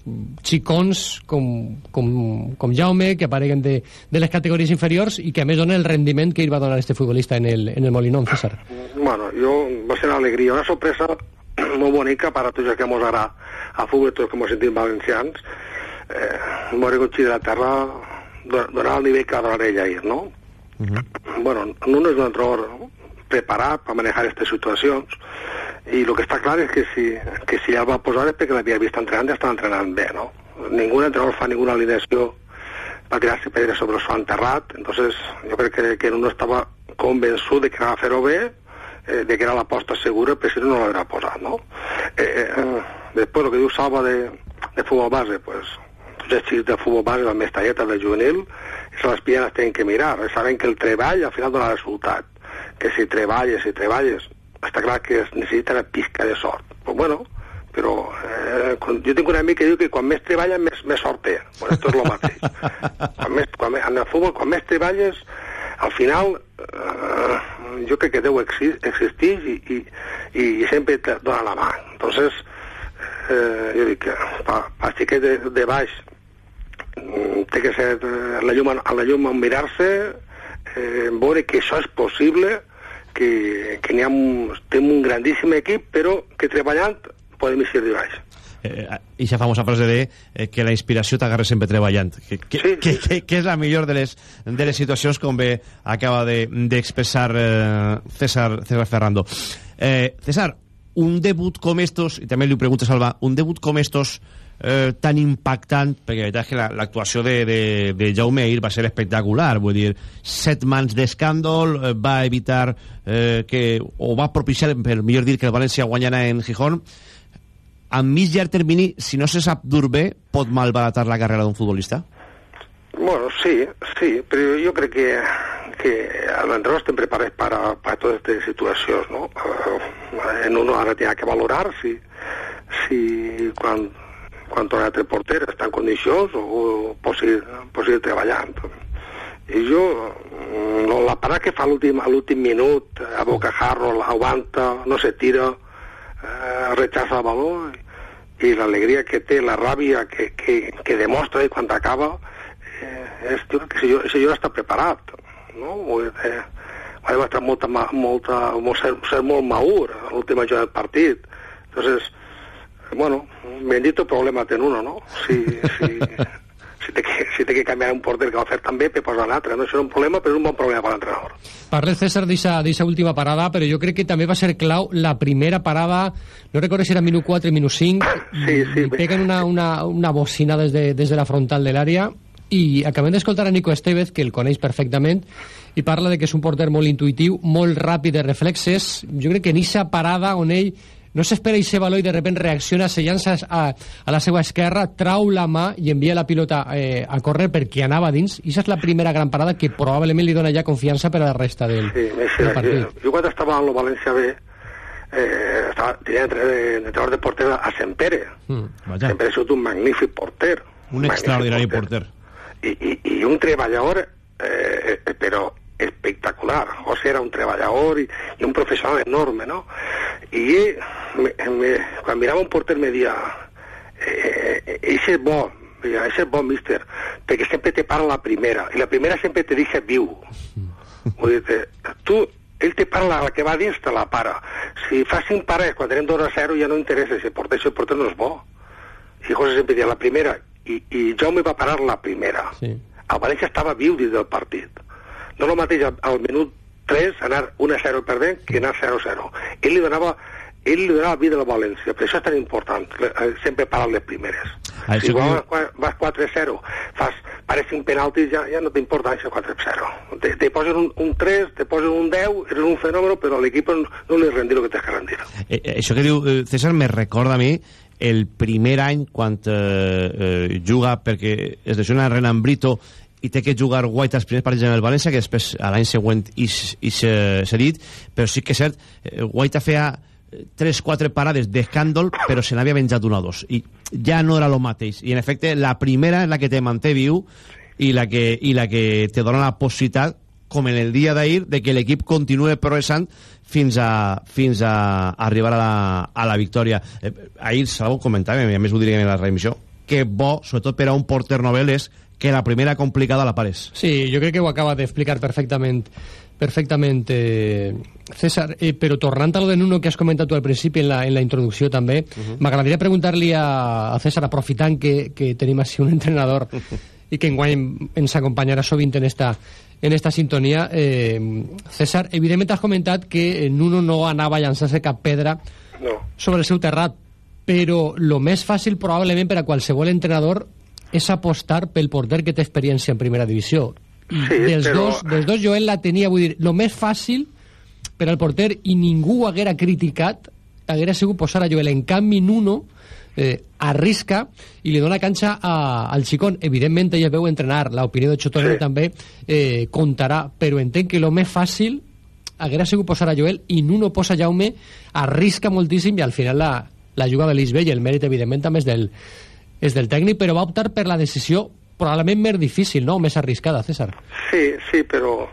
xicons com, com, com Jaume, que apareguen de, de les categories inferiors i que a més donen el rendiment que ell va donar este futbolista en el, en el Molinón, César. Bueno, yo va a ser una alegría, una sorpresa muy bonita para todos los que hemos ahora a fútbol, todos que hemos sentido valencians. Eh, Cotxí de la Terra do- donar el nivell que ha de donar ell ahir, no? Bueno, Nuno és un entrenador no? preparat per manejar aquestes situacions i el que està clar és que si, que si ja el va posar és perquè l'havia vist entrenant i estava entrenant bé, no? Ningú entrenador fa ninguna alineació para tirarse pedres sobre su enterrat. Entonces, yo creo que, que uno estaba convençut de que anava a fer-ho bé, eh, de que era l'aposta segura, però si no, no l'haurà posat, no? Eh, eh, després, el que diu Salva de, de futbol base, pues, xics de futbol base, del Mestalleta, del juvenil, se les pillen, tenen que mirar. Saben que el treball al final dona resultat. Que si treballes, si treballes, està clar que es necessita una pizca de sort. Pues bueno, però eh, quan, jo tinc un amic que diu que quan més treballa més, més sort té. Bueno, esto és lo mateix. quan més, quan en el futbol, quan més treballes, al final eh, jo crec que Déu exi existeix i, i, i, i sempre te dona la mà. Entonces, eh, jo dic que pa xiquet de, de baix té que ser eh, la llum, a la llum en mirar-se, eh, veure que això és possible, que, que ha un, tenim un grandíssim equip, però que treballant podem eixir de baix. eh, ixa famosa frase de eh, que la inspiració t'agarra sempre treballant que, que, sí, sí. que, que, que és la millor de les, de les situacions com bé acaba d'expressar de, eh, César, César Ferrando eh, César, un debut com estos i també li pregunto a Salva un debut com estos eh, tan impactant perquè la veritat és que la- l'actuació de, de, de Jaume Ahir va ser espectacular vull dir, set mans d'escàndol eh, va evitar eh, que o va propiciar, per millor dir que el València guanyara en Gijón a mig llarg termini, si no se sap dur bé, pot malbaratar la carrera d'un futbolista? Bueno, sí, sí, però jo crec que, que els entrenadors estem preparats per a, per a totes aquestes situacions, no? Eh, en uno ara té que valorar si, si quan, quan a altre porter està en condicions o, pot, seguir, pot seguir treballant. I jo, mm, no, la parada que fa a l'últim minut, a bocajarro, l'aguanta, no se tira, eh, rechaza el baló i, l'alegria que té, la ràbia que, que, que demostra quan acaba, eh, és, que si jo, si jo està preparat, no? Vull eh, va demostrar molta, molta, molt, ser, ser molt maur l'última jugada del partit. Entonces, bueno, bendito problema ten uno, ¿no? Si, si, si, te, que- si té que canviar un porter que va fer també, per posar un altre. No serà un problema, però és un bon problema per l'entrenador. Parla César d'aquesta última parada, però jo crec que també va ser clau la primera parada, no recordo si era minut 4 minut 5, sí, sí. i peguen una, una, una bocina des de, des de la frontal de l'àrea, i acabem d'escoltar a Nico Estevez, que el coneix perfectament, i parla de que és un porter molt intuitiu, molt ràpid de reflexes. Jo crec que en aquesta parada on ell no s'espera i se i de repent reacciona, se llança a, a la seva esquerra, trau la mà i envia la pilota eh, a córrer perquè anava dins. I és la primera gran parada que probablement li dona ja confiança per a la resta del, sí, sí, del partit. Jo, jo quan estava a la València B, eh, estava, tenia entrenador de porter a Sempere. Mm, Sempre ha sigut un magnífic porter. Un, un extraordinari porter. porter. I, i, I un treballador, eh, eh, però espectacular. José era un treballador i, i un professional enorme, no? I me, me, quan mirava un porter me dia eh, eh, ese és bo, ese és bo, míster, perquè sempre te para la primera, i la primera sempre te deixa viu. Vull dir, tu, ell te parla, la que va dins te la para. Si fa cinc pares, quan tenem 2 a 0, ja no interessa, si porter, si el porter no és bo. I José sempre dia la primera, i, i Jaume va parar la primera. Sí. El València estava viu dins del partit no el mateix al minut 3 anar 1-0 perdent que anar 0-0. Ell li donava ell li donava vida a la València, per això és tan important eh, sempre parar les primeres. Ah, si quan vas 4-0, fas, pares 5 penaltis, ja, ja no t'importa això 4-0. Te, te posen un, un 3, te posen un 10, eres un fenòmeno, però a l'equip no, no li rendir el que tens que rendir. Eh, eh, això que diu eh, César me recorda a mi el primer any quan eh, eh, juga perquè es lesiona Renan Brito i té que jugar White als primers partits en el València, que després a l'any següent i s'ha dit, però sí que és cert, eh, White feia 3-4 parades d'escàndol, però se n'havia venjat una o dos. I ja no era el mateix. I en efecte, la primera és la que te manté viu i la que, i la que te dona la possibilitat, com en el dia d'ahir, de que l'equip continue progressant fins a, fins a arribar a la, a la victòria. Eh, ahir Salvo comentava, i a més ho diria en la remissió, que bo, sobretot per a un porter novel, és que la primera complicada la pares. Sí, jo crec que ho acaba d'explicar perfectament perfectament eh, César, eh, però tornant a lo de Nuno que has comentat tu al principi en la, en la introducció també, uh -huh. m'agradaria preguntar-li a, a César, aprofitant que, que tenim així un entrenador i que enguany ens acompanyarà sovint en esta, en esta sintonia eh, César, evidentment has comentat que Nuno no anava a llançar-se cap pedra no. sobre el seu terrat però lo més fàcil probablement per a qualsevol entrenador és apostar pel porter que té experiència en primera divisió. Sí, dels, però... dos, dels dos Joel la tenia, vull dir, el més fàcil per al porter i ningú ho haguera criticat haguera sigut posar a Joel. En canvi, Nuno eh, arrisca i li dona canxa a, al xicón. Evidentment, ella veu entrenar, l'opinió de Chotonel sí. també eh, comptarà, però entenc que el més fàcil haguera sigut posar a Joel i Nuno posa Jaume, arrisca moltíssim i al final la, la juga de l'Isbe i el mèrit, evidentment, també és del, és del tècnic, però va optar per la decisió probablement més difícil, no? Més arriscada, César. Sí, sí, però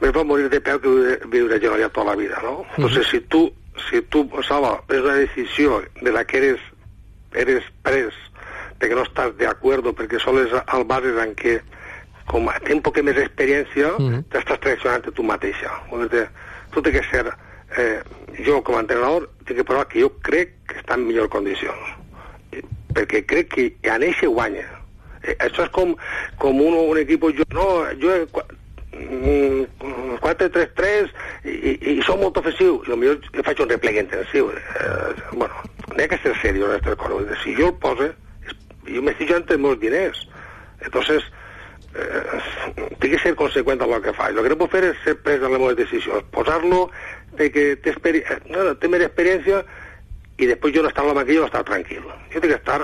me va morir de peu que viure jo allà tota la vida, no? Uh -huh. Entonces, si tu, si tu, Salva, és una decisió de la que eres, eres pres perquè no estàs de acuerdo, perquè sols al bases en què com té un poc més experiència, uh -huh. t'estàs traicionant tu mateixa. Dir, tu té que ser, eh, jo com a entrenador, tinc que provar que jo crec que està en millor condicions perquè crec que en eixe guanya. Eh, això és com, com un, un equip, jo no, jo 4-3-3 i, i, som molt ofensiu i potser faig un repleg intensiu eh, bueno, no hi ha que ser seriós en aquestes coses si jo el pose jo m'estic jugant amb molts diners. Entonces eh, tinc que ser conseqüent amb el que faig el que no puc fer és ser pres en les meves decisions posar-lo de que té, no, no, té més experiència i després jo no estar a la banquilla no estar tranquil. Jo tinc que estar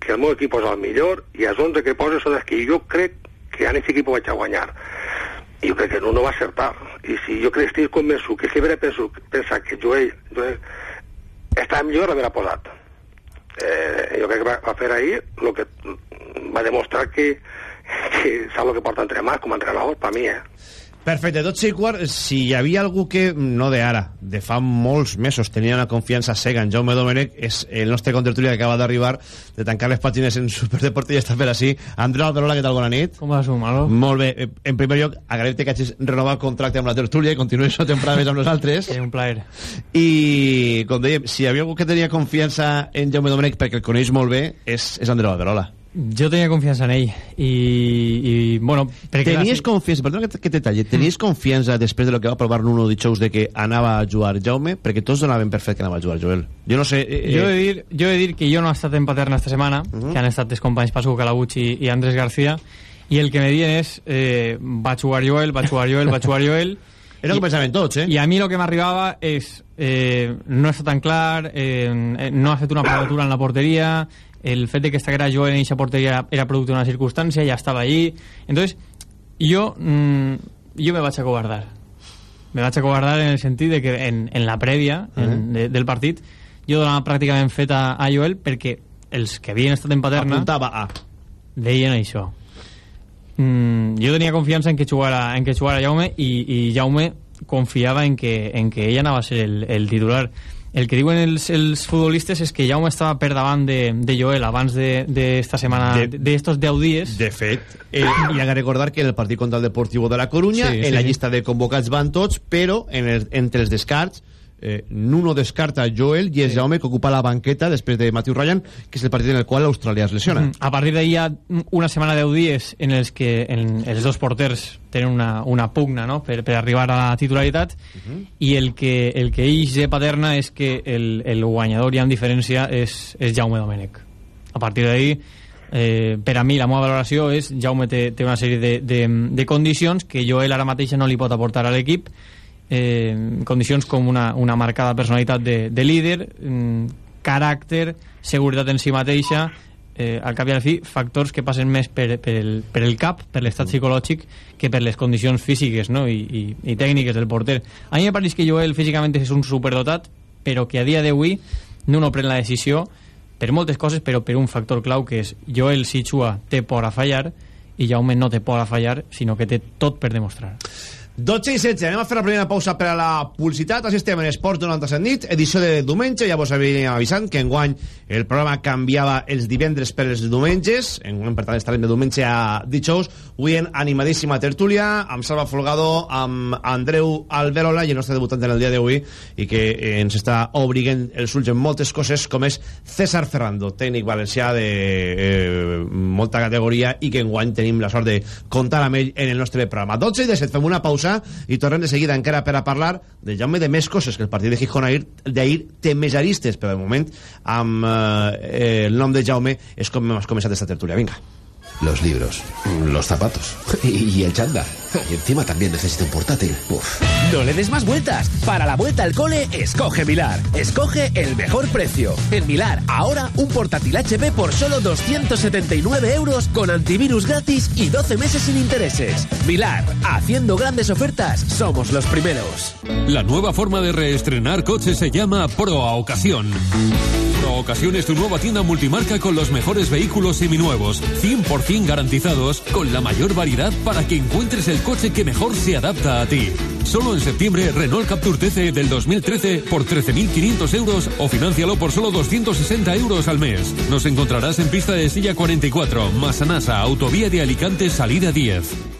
que el meu equip és el millor i els 11 que posa són els que jo crec que en aquest equip vaig a guanyar. I jo crec que no, no va acertar. I si jo crec que estic convençut que sempre penso, pensar que Joel, Joel estava millor l'haver posat. Eh, jo crec que va, va fer ahir el que va demostrar que, que sap el que porta entre mans com a entrenador, per mi, eh? Perfecte, 12 i quart, si hi havia algú que, no de ara, de fa molts mesos tenia una confiança cega en Jaume Domènech, és el nostre contertuli que acaba d'arribar, de tancar les pàgines en Superdeport i ja està per així. Andreu Alberola, què tal? Bona nit. Com vas, Malo? Molt bé. Eh, en primer lloc, agrair-te que hagis renovat el contracte amb la tertúlia i continuïs una temporada més amb nosaltres. Sí, un plaer. I, com dèiem, si hi havia algú que tenia confiança en Jaume Domènech perquè el coneix molt bé, és, és Andreu Alberola. Jo tenia confiança en ell i, i bueno... perquè Tenies clar, confiança, perdona que, que te talli, tenies confiança després de lo que va provar Nuno dijous de que anava a jugar Jaume? Perquè tots donaven per fet que anava a jugar Joel. Jo no sé... Eh, Jo he, de dir, jo he de dir que jo no he estat en Paterna esta setmana, uh -huh. que han estat els companys Pascu Calabuig i, i Andrés García, i el que me diuen és eh, va jugar Joel, va jugar Joel, va jugar Joel... Era el que pensaven tots, eh? I a mi el que m'arribava és eh, no està tan clar, eh, no ha fet una paratura en la porteria, el fet de que estaguera Joel en aquesta porteria era producte d'una circumstància, ja estava allí... Entonces, jo, mm, jo me vaig acobardar. Me vaig acobardar en el sentit de que en, en la prèvia en, Uh -huh. de, del partit jo donava pràcticament fet a, a Joel perquè els que havien estat en Paterna Apuntava a... deien això mm, jo tenia confiança en que jugara, en que jugara Jaume i, i Jaume confiava en que, en que ella anava a ser el, el titular el que diuen els, els futbolistes és que Jaume estava per davant de, de Joel abans d'esta de, de setmana, De- d'estos 10 dies. De fet, eh, hi ha que recordar que en el partit contra el Deportivo de la Coruña, Sí, en sí, la llista de convocats van tots, però en el, entre els descarts, eh, Nuno descarta Joel i és Jaume que ocupa la banqueta després de Matthew Ryan, que és el partit en el qual l'Austràlia es lesiona. Mm, A partir d'ahir hi ha una setmana de 10 dies en els que en, els dos porters tenen una, una pugna no? per, per arribar a la titularitat i el que, el que ix de Paterna és que el, el guanyador ja amb diferència és, és Jaume Domènech. A partir d'ahir eh, per a mi la meva valoració és Jaume té, té una sèrie de, de, de condicions que Joel ara mateixa no li pot aportar a l'equip eh, condicions com una, una marcada personalitat de, de líder mm, caràcter, seguretat en si mateixa eh, al cap i al fi factors que passen més per, per, el, per el cap, per l'estat psicològic que per les condicions físiques no? I, i, i tècniques del porter. A mi me pareix que Joel físicament és un superdotat però que a dia d'avui no no pren la decisió per moltes coses però per un factor clau que és Joel si xua té por a fallar i Jaume no té por a fallar sinó que té tot per demostrar 12 i 16, anem a fer la primera pausa per a la publicitat. Així estem en Esports 97 nit, edició de diumenge. Ja vos havíem avisant que enguany el programa canviava els divendres per els diumenges. Enguany, per tant, estarem de diumenge a dijous. Avui en animadíssima tertúlia, amb Salva Folgado, amb Andreu Alberola i el nostre debutant en el dia d'avui i que eh, ens està obrigant els ulls en moltes coses, com és César Ferrando, tècnic valencià de eh, molta categoria i que enguany tenim la sort de comptar amb ell en el nostre programa. 12 i 17, fem una pausa i tornem de seguida encara per a parlar de Jaume de més coses, que el partit de Gijón ahir- d'ahir té més aristes, però de moment amb eh, el nom de Jaume és com hem començat esta tertúlia. Vinga. Los libros, los zapatos y, el chándal. Y encima también necesito un portátil. Uf. No le des más vueltas. Para la vuelta al cole, escoge Milar. Escoge el mejor precio. En Milar, ahora un portátil HP por solo 279 euros con antivirus gratis y 12 meses sin intereses. Milar, haciendo grandes ofertas, somos los primeros. La nueva forma de reestrenar coches se llama Pro a Ocasión. Pro Ocasión es tu nueva tienda multimarca con los mejores vehículos seminuevos, 100% garantizados, con la mayor variedad para que encuentres el coche que mejor se adapta a ti. Solo en septiembre, Renault Captur TC del 2013 por 13.500 euros o financialo por solo 260 euros al mes. Nos encontrarás en pista de silla 44, Masanasa, Autovía de Alicante, salida 10.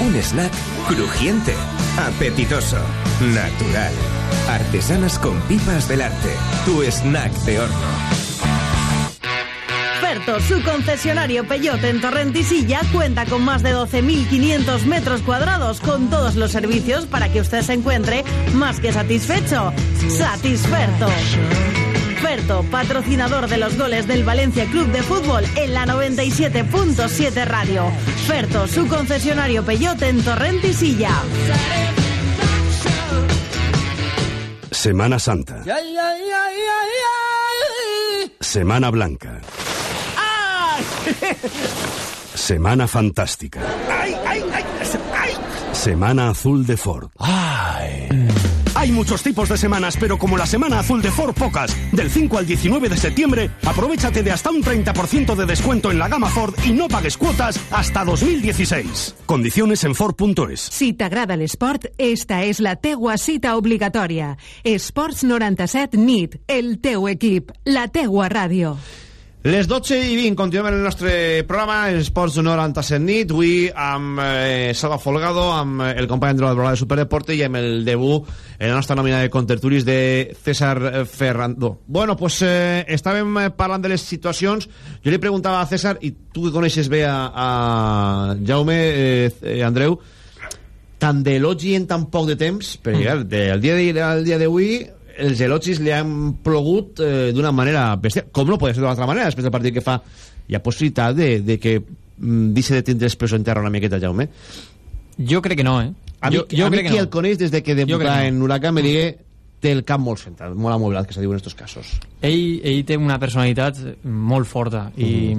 Un snack crujiente, apetitoso, natural. Artesanas con pipas Belarte. Tu snack de horno. Su concesionario Peyote en Torrentisilla, cuenta con más de 12.500 metros cuadrados con todos los servicios para que usted se encuentre más que satisfecho. Satisferto. Ferto, patrocinador de los goles del Valencia Club de Fútbol en la 97.7 Radio. Ferto, su concesionario Peyote en Torrentisilla. Semana Santa. Ay, ay, ay, ay, ay. Semana Blanca. Semana Fantástica. Semana Azul de Ford. Hay muchos tipos de semanas, pero como la Semana Azul de Ford, pocas. Del 5 al 19 de septiembre, aprovechate de hasta un 30% de descuento en la gama Ford y no pagues cuotas hasta 2016. Condiciones en Ford.es. Si t'agrada l'esport, esta és la teua cita obligatòria. Esports 97 NIT, el teu equip, la teua ràdio. Les 12 i 20, continuem el nostre programa Esports 97 nit, avui amb eh, Salva Folgado, amb el company Andreu Alborada de Superdeporte i amb el debut en la nostra nòmina de contertulis de César Ferrando. Bueno, pues eh, estàvem parlant de les situacions, jo li preguntava a César, i tu que coneixes bé a, a Jaume, eh, eh, Andreu, tant d'elogi en tan poc de temps, perquè mm. al dia d'avui els elogis li han plogut eh, d'una manera bestial. Com no pot ser d'una altra manera després del partit que fa? Hi ha possibilitat de, de que mm, deixi de tindre peus en terra una miqueta, Jaume? Jo crec que no, eh? A mi, jo, jo a mi crec qui que el no. coneix des de que debuta que en no. Huracán me digui té el camp molt centrat, molt amoblat, que se diu en aquests casos. ell, ell té una personalitat molt forta i,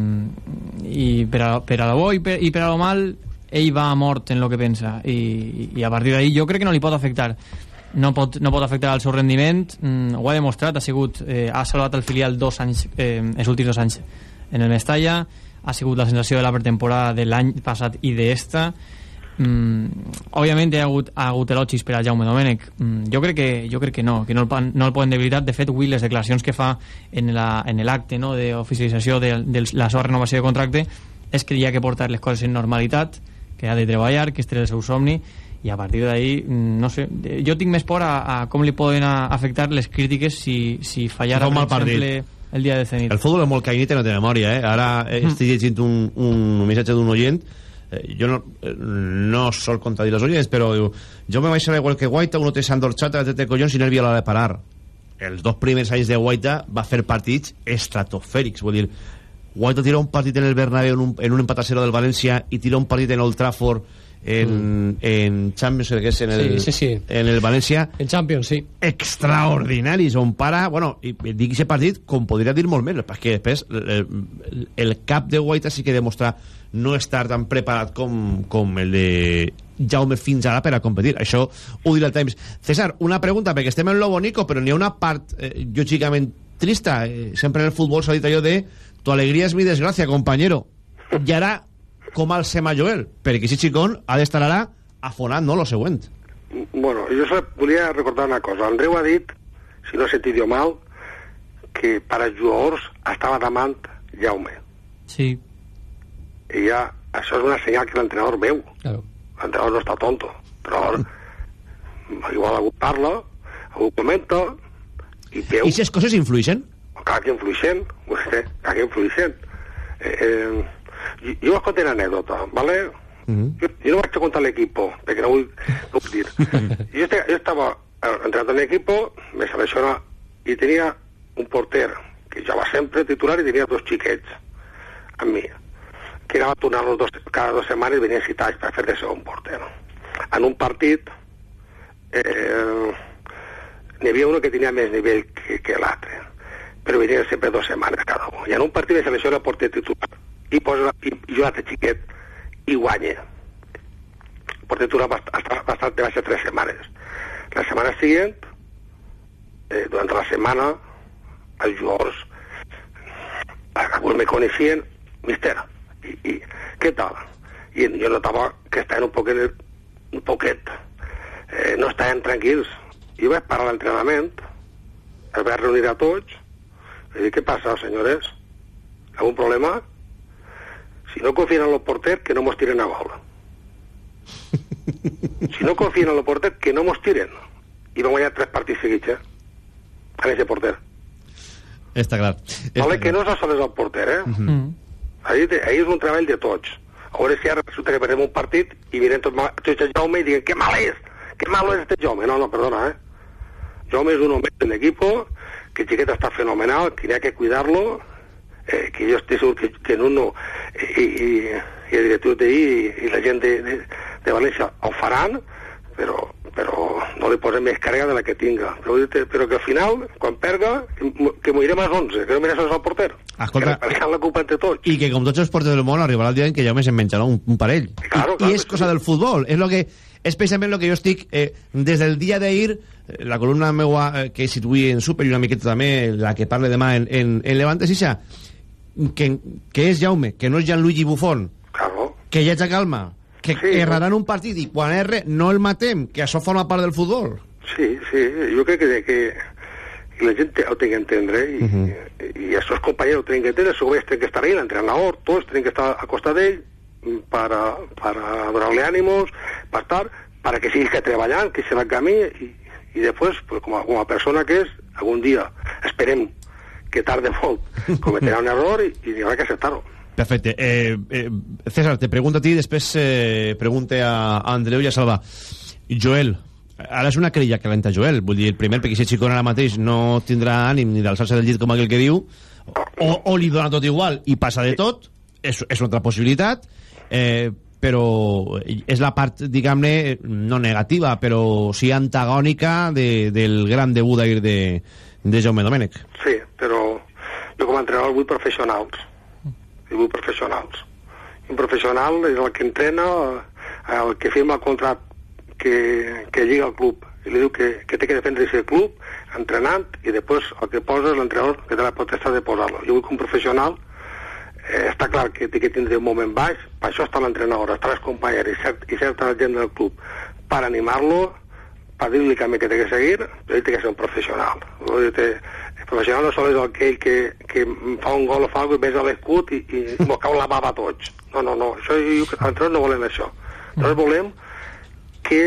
i per, a, per a la bo i per, i per a lo mal ell va a mort en el que pensa i, i a partir d'ahí jo crec que no li pot afectar no pot, no pot afectar el seu rendiment. Mm, ho ha demostrat, ha sigut eh, ha salvat el filial dos anys eh, els últims dos anys en el Mestalla. Ha sigut la sensació de la pretemporada de l'any passat i d'esta. Mm, òbviament hi ha hagut, ha hagut elogis per a Jaume Domènech. Mm, jo, crec que, jo crec que no que no el, no el poden debilitar. De fet avui les declaracions que fa en la- l'acte no, d'oficialització de, de la seva renovació de contracte és que hi ha que portar les coses en normalitat que ha de treballar, que és el seu somni i a partir d'ahí, mm, no sé jo tinc més por a, a com li poden afectar les crítiques si, si fallara per exemple el dia de Zenit El futbol és molt caïnit i no té memòria, eh? Ara eh, Mm. estic llegint un, un missatge d'un oient eh, jo no, eh, no sol contradir els oients, però diu, jo me vaig saber igual que Guaita, uno té Sandor Chata, l'altre té collons i nervio a l'hora de parar. Els dos primers anys de Guaita va fer partits estratosfèrics, vull dir, Guaita tira un partit en el Bernabéu en un, en un empat a zero del València i tira un partit en Old Trafford en, en Champions, crec que és en el, Sí, sí, sí. en el València En Champions, sí. extraordinaris on para, bueno, i i dic aquest partit com podria dir molt més, perquè després el, el cap de Guaita sí que demostra no estar tan preparat com, com el de Jaume fins ara per a competir, això ho dirà el Times. César, una pregunta, perquè estem en lo bonico però n'hi ha una part eh, lògicament trista, eh, sempre en el futbol s'ha dit allò de tu alegria és mi desgràcia, compañero i ara com al Sema Joel perquè aquest xicón ha d'estar ara afonant, no?, lo següent Bueno, jo se volia recordar una cosa. Andreu ha dit, si no he sentit jo mal, que per als jugadors estava damant Jaume. Sí. I ja, això és una senyal que l'entrenador veu. Claro. L'entrenador no està tonto. Però igual algú parla, algú comenta, i veu... i si les coses influeixen? Clar que influixen, vostè, clar que influixen. Eh, eh, jo, us conté una anècdota, ¿vale? Jo, jo no vaig a contar l'equip, perquè no vull, dir. jo, este, jo estava eh, en l'equip, me selecciona, i tenia un porter que ja va sempre titular i tenia dos xiquets amb mi, que anava tornant dos, cada dues setmanes venien citats per fer de segon porter. En un partit eh, n'hi havia uno que tenia més nivell que, que l'altre, però venien sempre dues setmanes cada un. I en un partit me selecciona el porter titular i, posa, i, i jo l'altre xiquet i guanya. Va estar, va estar de baixa tres setmanes. La setmana següent, eh, durant la setmana, els jugadors alguns me coneixien, mister, i, i què tal? I jo notava que estaven un poquet, un poquet eh, no estaven tranquils. I vaig parar l'entrenament, els vaig reunir a tots, i dic, què passa, senyores? ¿Algun problema? Si no confien en el porter, que no mos tiren a gol. si no confien en el porter, que no mos tiren. I vam guanyar tres partits seguits, eh? En ese porter. Està clar. Vale, que no és sols el porter, eh? Ahí, te- ahí és un treball de tots. A veure si ara resulta que perdem un partit i miren tots, ma- tots a Jaume i diuen que mal és, que malo és este Jaume. No, no, perdona, eh? Jaume és un home del equipo, que el xiquet està fenomenal, que n'hi ha que cuidar-lo, eh, que jo estic segur que, que en uno i, i, i el directiu d'ahir i, i la gent de, de, de València ho faran, però, però no li posem més càrrega de la que tinga. Però, però que al final, quan perga, que m'ho irem als 11, que no mirés al porter. Escolta, que la culpa entre tots. I que com tots els porters del món arribarà el dia en què ja més en menjarà un, un parell. Claro, I, claro, I és cosa del futbol. És lo que és precisament el que jo estic eh, des del dia d'ahir eh, la columna meua eh, que situï en Super i una miqueta també la que parle demà en, en, en Levante ixa que, que és Jaume, que no és Gianluigi Buffon. Claro. que hi hagi calma. Que Sí, erraran un partit i quan erre no el matem, que això forma part del futbol. Sí, sí, jo crec que, que, la gent ho té que entendre i, uh -huh. i, els seus companys ho tenen que entendre, segurament tenen que estar ahí, l'entrenador, tots tenen que estar a costa d'ell para, para donar-li ànimos, per estar, para que sigui que treballant, que serà el camí i, i després, pues, com, a, com a persona que és, algun dia, esperem que tarde molt, cometerà un error i, i haurà que acceptar-ho. Perfecte. Eh, eh, César, te pregunto a ti, després eh, pregunte a, Andreu i a Salva. Joel, ara és una querella que lenta Joel. Vull dir, el primer, perquè si Xicón ara mateix no tindrà ànim ni d'alçar-se del llit com aquell que diu, o, o li dona tot igual i passa de tot, és, és una altra possibilitat, eh, però és la part, diguem-ne, no negativa, però sí antagònica de, del gran debut d'ahir de, de Jaume Domènech. Sí, però jo com a entrenador vull professionals. I vull professionals. Un professional és el que entrena, el que firma el contracte que, que lliga el club i li diu que, que té que defendre aquest club entrenant i després el que posa és l'entrenador que té la potestat de posar-lo. Jo vull que un professional eh, està clar que té que tindre un moment baix, per això està l'entrenador, està les companys i, cert, i certa gent del club per animar-lo, per dir-li el camí que té que seguir, ell té que ser un professional. El professional no és aquell que, que fa un gol o fa alguna cosa i ves a l'escut i, i mos cau la bava a tots. No, no, no, això, entrenadors no volen això. Nosaltres volem que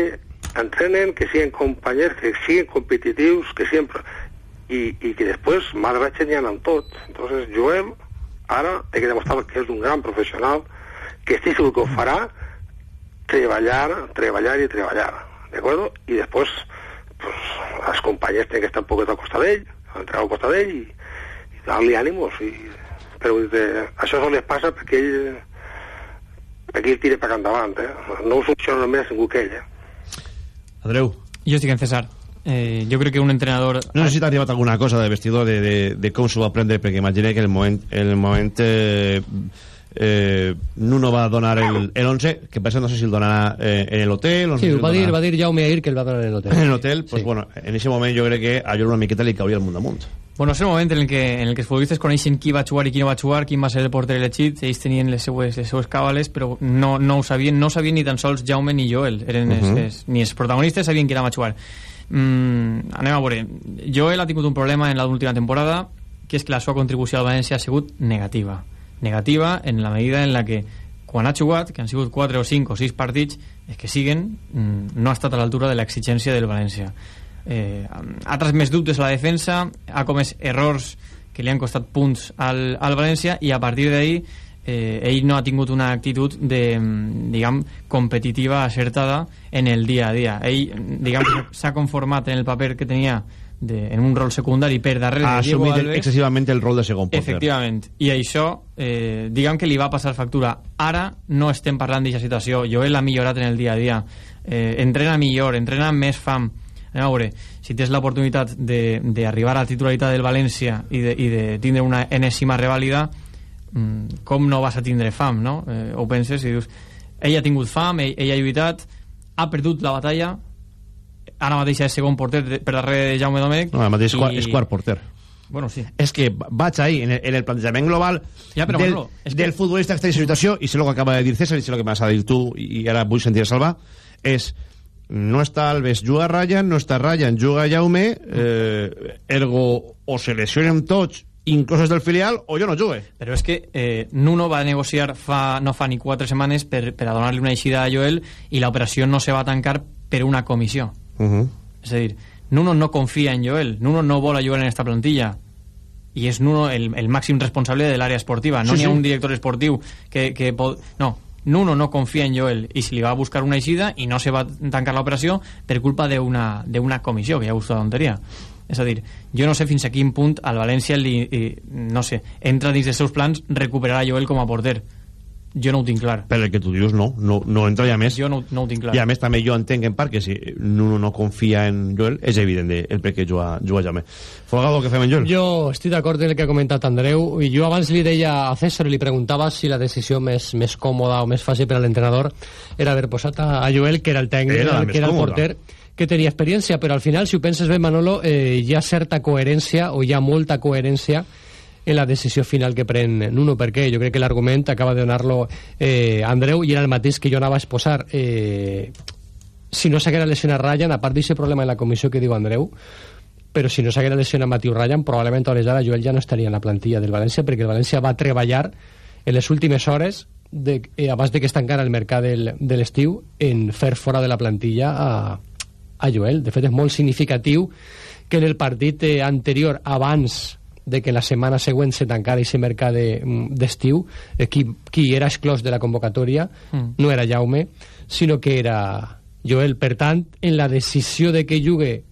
entrenen, que siguin companys, que siguin competitius, que sempre... I, i que després m'agrada n'hi amb tot. Entonces, Joel ara té que demostrar que és un gran professional, que estic segur que ho farà, treballar, treballar i treballar, d'acord? I després, pues, els companys tenen que estar un poquet al costat d'ell, entrar al costat d'ell i, i dar-li ànimos. I, però dir, això sols passa perquè ell perquè ell tira per endavant, eh? No ho funciona només ningú que ell, eh? Andreu. Jo estic en César. Eh, jo crec que un entrenador... No sé si t'ha arribat alguna cosa de vestidor de, de, de com s'ho va prendre, perquè imagina que el moment, el moment eh, eh, Nuno va donar el, el 11, que això no sé si el donarà eh, en l'hotel... Sí, si va dir, va dir Jaume ahir que el va donar en l'hotel. En l'hotel, pues Sí. bueno, en ese moment jo crec que a Joel una miqueta li cauria el munt damunt. Bueno, és el moment en el que, en el que els futbolistes coneixen qui va jugar i qui no va jugar, quin va ser el porter elegit, ells tenien les seues, les seues càbales, però no, no ho sabien, no sabien ni tan sols Jaume ni Joel, eren uh es, ni els protagonistes sabien qui era va jugar. Mm, anem a veure, Joel ha tingut un problema en l'última temporada, que és que la seva contribució al València ha sigut negativa. Negativa en la medida en la que quan ha jugat, que han sigut 4 o 5 o 6 partits, és que siguen, mm, no ha estat a l'altura de l'exigència del València. Eh, ha transmès dubtes a la defensa, ha comès errors que li han costat punts al, al València i a partir d'ahir eh, ell no ha tingut una actitud de, mm, diguem, competitiva acertada en el dia a dia. Ell, diguem, s'ha conformat en el paper que tenia de, en un rol secundari per darrere Ha de Diego assumit Alves. excessivament el rol de segon porter. Efectivament. I això, eh, diguem que li va passar factura. Ara no estem parlant d'aquesta situació. Joel ha millorat en el dia a dia. Eh, entrena millor, entrena amb més fam. Anem a veure, si tens l'oportunitat de- d'arribar a la titularitat del València i de, i de tindre una enèsima revàlida, mm, com no vas a tindre fam, no? Eh, ho penses i dius, ell ha tingut fam, ell, ell ha lluitat, ha perdut la batalla, ara mateix és segon porter per darrere de Jaume Domènech. No, ara mateix i- és quart porter. Bueno, sí. És que vaig ahí, en el, en el plantejament global Ja, però, del, Manolo, és que- del futbolista que està en aquesta situació, i sé el que acaba de dir César, i sé el que m'has de dir tu, i ara vull sentir a Salva, és no està Alves, juga Ryan, no està Ryan, juga Jaume, eh, ergo o se lesionen tots, inclús els del filial, o jo no jugue. Però és que eh, Nuno va negociar fa, no fa ni quatre setmanes per, per a donar-li una eixida a Joel i l'operació no se va tancar per una comissió. Uh -huh. És a dir, Nuno no confia en Joel, Nuno no vol jugar en esta plantilla i és Nuno el, el màxim responsable de l'àrea esportiva. No Sí, ha sí. un director esportiu que, que pot... No, Nuno no confia en Joel i se li va buscar una eixida i no se va tancar l'operació per culpa d'una comissió, que ja gustó la tonteria. És a dir, jo no sé fins a quin punt al València li, i, no sé, entra dins dels seus plans recuperar a Joel com a porter. Jo no ho tinc clar. Per el que tu dius, no, no, no entra i a més... Jo no, no ho tinc clar. I a més també jo entenc en part que si Nuno no confia en Joel, és evident de, el per què juga, juga Jaume. Folgado, què fem en Joel? Jo estic d'acord en el que ha comentat Andreu i jo abans li deia a César li preguntava si la decisió més, més còmoda o més fàcil per a l'entrenador era haver posat a, a Joel, que era el tècnic, Era que era el còmoda. porter que tenia experiència, però al final, si ho penses bé, Manolo, eh, hi ha certa coherència o hi ha molta coherència en la decisió final que pren Nuno, perquè jo crec que l'argument acaba de donar-lo eh, Andreu i era el mateix que jo anava a exposar. Eh, si no s'haguera lesionat Ryan, a part d'aquest problema en la comissió que diu Andreu, però si no s'haguera lesionat Matiu Ryan, probablement a hores d'ara Joel ja no estaria en la plantilla del València, perquè el València va treballar en les últimes hores de, eh, abans de que es tancara el mercat del, de l'estiu en fer fora de la plantilla a, a Joel. De fet, és molt significatiu que en el partit eh, anterior, abans de que la setmana següent se tancara aquest mercat de- mm, d'estiu, eh, qui, qui era exclòs de la convocatòria Mm. no era Jaume, sinó que era Joel. Per tant, en la decisió de que jugue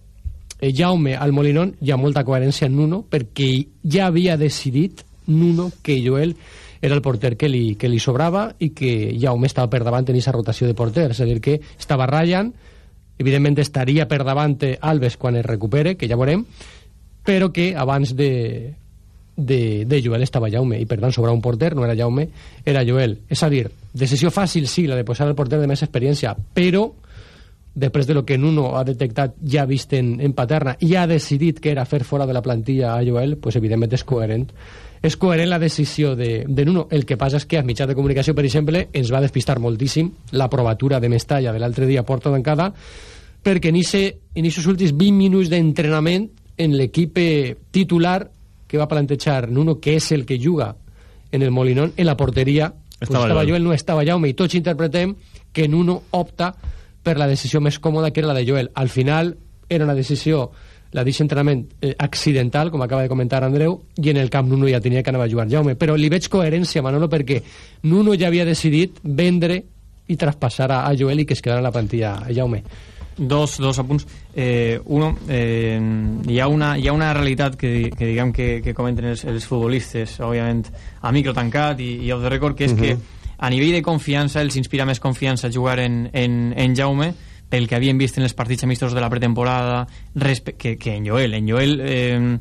eh, Jaume al Molinón hi ha molta coherència en Nuno perquè ja havia decidit Nuno que Joel era el porter que li, que li sobrava i que Jaume estava per davant en aquesta rotació de porters, és a dir, que estava Ryan evidentment estaria per davant Alves quan es recupere, que ja veurem però que abans de, de, de Joel estava Jaume i per tant sobre un porter, no era Jaume era Joel, és a dir, decisió fàcil sí, la de posar el porter de més experiència però després de lo que Nuno ha detectat ja vist en, en Paterna i ha decidit que era fer fora de la plantilla a Joel, pues evidentment és coherent. És coherent la decisió de, de Nuno. El que passa és que a mitjans de comunicació per exemple ens va despistar moltíssim la provatura de Mestalla de l'altre dia a Porta d'Encada perquè en aquests últims 20 minuts d'entrenament en l'equip titular que va plantejar Nuno, que és el que juga en el Molinón, en la porteria pues Estava estava Joel. No estava Jaume, i tots interpretem que Nuno opta per la decisió més còmoda, que era la de Joel. Al final, era una decisió, la d'aquest entrenament, eh, accidental, com acaba de comentar Andreu, i en el camp Nuno ja tenia que anar a jugar Jaume. Però li veig coherència, Manolo, perquè Nuno ja havia decidit vendre i traspassar a, a Joel i que es quedara en la plantilla Jaume. Dos, dos apunts. Eh, uno, eh, hi, ha una, hi ha una realitat que, que diguem que, que comenten els, els futbolistes, òbviament a micro tancat i, i off the record, que és Mhm. que a nivell de confiança els inspira més confiança jugar en, en, en Jaume pel que havien vist en els partits amistosos de la pretemporada que, que en Joel. En Joel eh,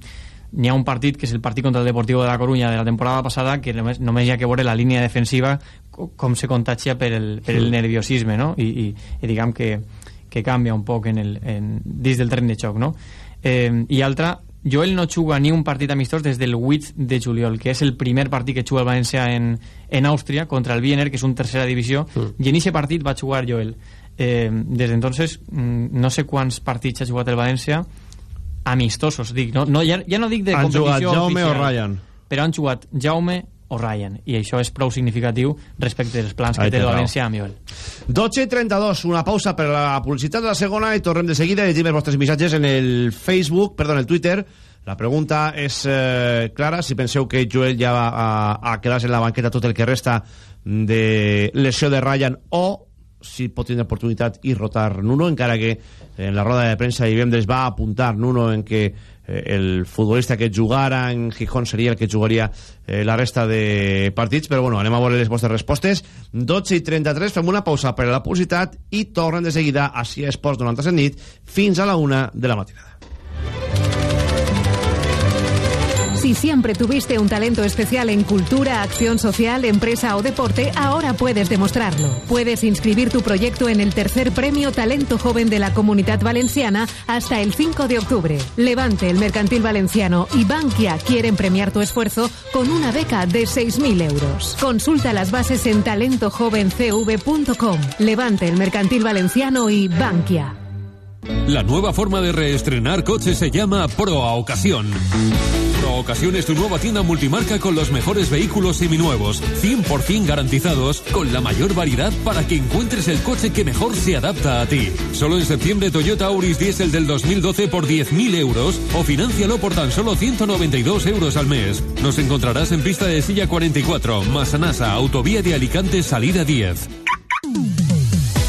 n'hi ha un partit que és el partit contra el Deportivo de la Coruña de la temporada passada que només, només hi ha que veure la línia defensiva co- com se contagia per el, per el nerviosisme no? I, i, i diguem que, que canvia un poc en el, en, dins del tren de xoc no? eh, i altra Joel no juga ni un partit amistós des del 8 de juliol, que és el primer partit que juga el València en, en Àustria contra el Wiener, que és un tercera divisió, Mm. i en aquest partit va jugar Joel. Eh, des d'entonces, mm, no sé quants partits ha jugat el València amistosos, dic, no, no, ja, ja no dic de Han jugat competició Jaume o oficial, Ryan? però han jugat Jaume o Ryan, i això és prou significatiu respecte dels plans Ahí que té té el. València amb Joel. 12 i 32, una pausa per la publicitat de la segona i tornem de seguida i llegim els vostres missatges en el Facebook, perdó, en el Twitter. La pregunta és eh, clara, si penseu que Joel ja va a, a quedar-se en la banqueta tot el que resta de lesió de Ryan o si pot tenir oportunitat i rotar Nuno, encara que en la roda de premsa i Vendes va apuntar Nuno en que el futbolista que jugara en Gijón seria el que jugaria eh, la resta de partits, però bueno, anem a veure les vostres respostes. 12 i 33, fem una pausa per a la publicitat i tornen de seguida a Cia Esports 97 nit fins a la una de la matinada Si siempre tuviste un talento especial en cultura, acción social, empresa o deporte, ahora puedes demostrarlo. Puedes inscribir tu proyecto en el tercer premio Talento Joven de la Comunidad Valenciana hasta el 5 de octubre. Levante, el Mercantil Valenciano y Bankia quieren premiar tu esfuerzo con una beca de 6.000 euros. Consulta las bases en talentojovencv.com. Levante, el Mercantil Valenciano y Bankia. La nueva forma de reestrenar coches se llama Pro a Ocasión. Pro Ocasión es tu nueva tienda multimarca con los mejores vehículos seminuevos, 100% garantizados, con la mayor variedad para que encuentres el coche que mejor se adapta a ti. Solo en septiembre Toyota Auris Diesel del 2012 por 10.000 euros o financialo por tan solo 192 euros al mes. Nos encontrarás en pista de silla 44, Masanasa, autovía de Alicante, salida 10.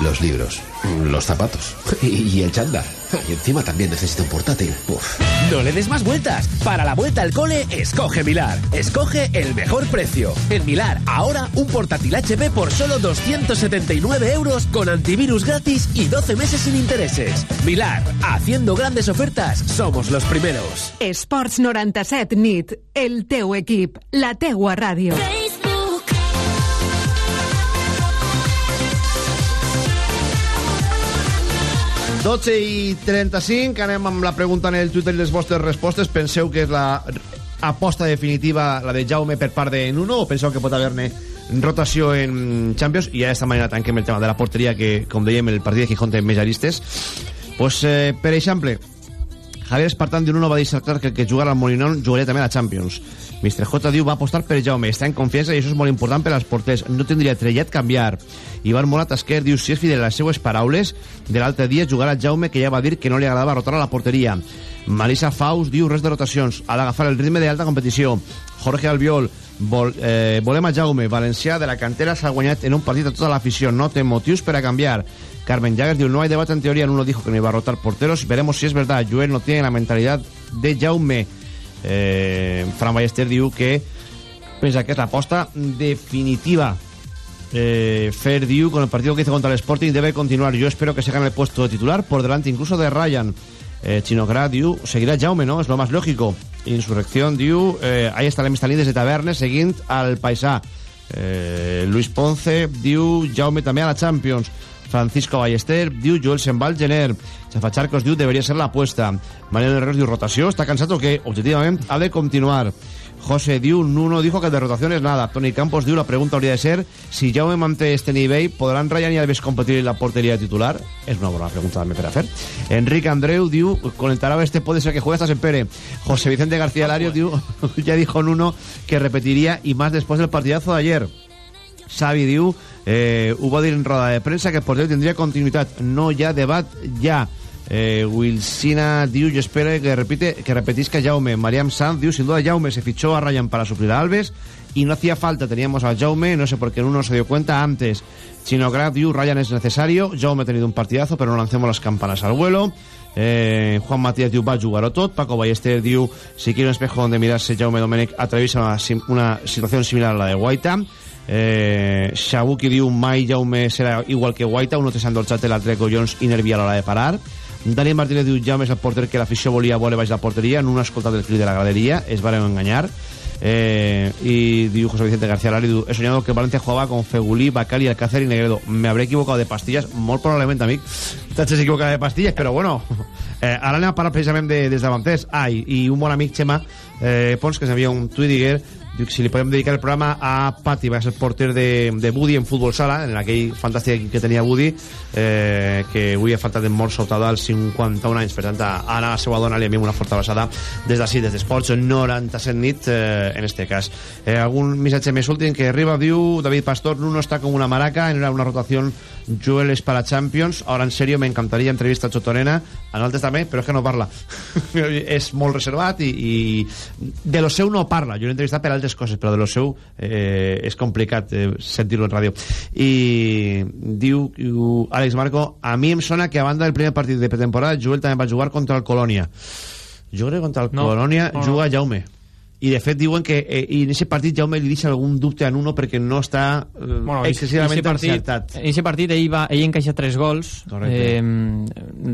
Los libros, los zapatos y el chándal. Y encima también necesita un portátil. Uf. No le des más vueltas. Para la vuelta al cole, escoge Milar. Escoge el mejor precio. En Milar, ahora un portátil HP por solo 279 euros con antivirus gratis y 12 meses sin intereses. Milar, haciendo grandes ofertas, somos los primeros. Esports 97 nit, el teu equip, la teua ràdio. 12 i 35, anem amb la pregunta en el Twitter i les vostres respostes. Penseu que és la aposta definitiva la de Jaume per part de Nuno o penseu que pot haver-ne rotació en Champions i ja d'esta manera tanquem el tema de la porteria que, com dèiem, el partit de Gijón té més aristes pues, eh, per exemple Javier Espartán de Nuno va deixar clar que que jugara al Molinón jugaria també a la Champions. Mr. J diu va apostar per Jaume està en confiança i això és molt important per als porters. No tindria trellat canviar. Ivan Morat Esquer diu si és fidel a les seues paraules de l'altre dia jugarà Jaume que ja va dir que no li agradava rotar a la porteria. Marisa Faust diu res de rotacions ha d'agafar el ritme d'alta competició. Jorge Albiol vol, eh, volem a Jaume Valencià de la cantera s'ha guanyat en un partit a tota l'afició. No té motius per a canviar Carmen Llagas diu no hay debate en teoría uno dijo que no iba a rotar porteros. Veremos si es verdad. Joel no tiene la mentalidad de Jaume. Eh, Fran Ballester diu que pensa que és l'aposta definitiva. Eh, Fer diu con el partido que hizo contra el Sporting debe continuar. Yo espero que se gane el puesto de titular por delante incluso de Ryan eh, Chinocrà diu seguirá Jaume no? Es lo más lógico Insurrección diu eh, ahí está l'Amistalí des de Tavernes seguint al paisà eh, Luis Ponce diu Jaume també a la Champions Francisco Ballester diu Joel Sembal Gener Chafacharcos diu debería ser la apuesta Mariano Herreros diu rotació està cansat o que objectivament ha de continuar. José diu Nuno dijo que de rotación es nada Tony Campos diu la pregunta hauria de ser si Jaume manté este nivell podran Ryan i Alves competir en la portería titular és una bona pregunta també per a fer. Enrique Andreu diu con el Taraba este puede ser que juegue hasta Sempere José Vicente García Lario diu ya dijo Nuno que repetiría y más después del partidazo de ayer Xavi diu eh, ho va dir en roda de premsa que el porter tindria continuïtat. No hi ha debat ja. Eh, Wilsina diu yo espero que repite que repetisca Jaume Mariam Sanz diu sin duda Jaume se fichó a Ryan para suplir a Alves y no hacía falta teníamos a Jaume no sé por qué uno se dio cuenta antes Chinograd diu Ryan es necesario. Jaume ha tenido un partidazo pero no lancemos las campanas al vuelo. Eh, Juan Matías diu va jugar-ho tot. Paco Ballester diu si quiere un espejo donde mirarse Jaume Domènech atraviesa una, situación similar a la de Guaita. Eh, Shabuki diu mai Jaume serà igual que Guaita. Un altre s'endolxat l'altre collons i nervia a l'hora de parar Daniel Martínez diu Jaume és el porter que l'afició volia veure baix la porteria no ha escoltat el crit de la graderia es van enganyar. Eh, y diu José Vicente García Lari he soñado que Valencia jugaba con Fegulí, Bacal y Alcácer y Negredo. Me habré equivocado de pastillas molt probablement amic. T'has equivocat de pastilles però bueno eh, ara anem a parlar precisament de, dels davanters ah, i, i un bon amic Xema eh, Pons que s'envia un tuit diguer si li podem dedicar el programa a Pati va ser porter de, de Budi en futbol sala en aquell fantàstic equip que tenia Budi eh, que avui ha faltat en mort sobtada als 51 anys. Per tant a Anna, la seva dona li enviem una forta abraçada des d'ací, des d'Esports 97 nit eh, en este cas. Eh, algun missatge més últim que arriba? Diu David Pastor, Nuno está como una maraca en una rotación Joel es para Champions. Ahora en serio me encantaría entrevista a Chotorena a nosaltres també, però és que no parla. És molt reservat i, i de lo seu no parla, jo l'he entrevistat per altres coses però de lo seu eh, és complicat eh, sentir-lo en ràdio. I diu, diu Àlex Marco a mi em sona que a banda del primer partit de pretemporada Joel també va jugar contra el Colònia. Jo crec que contra el No, Colònia no, no. juga Jaume i de fet diuen que eh, i en aquest partit Jaume li deixa algun dubte a Nuno perquè no està eh, bueno, excessivament partit, encertat en aquest partit ell, va, ell encaixa tres gols Correcte. eh,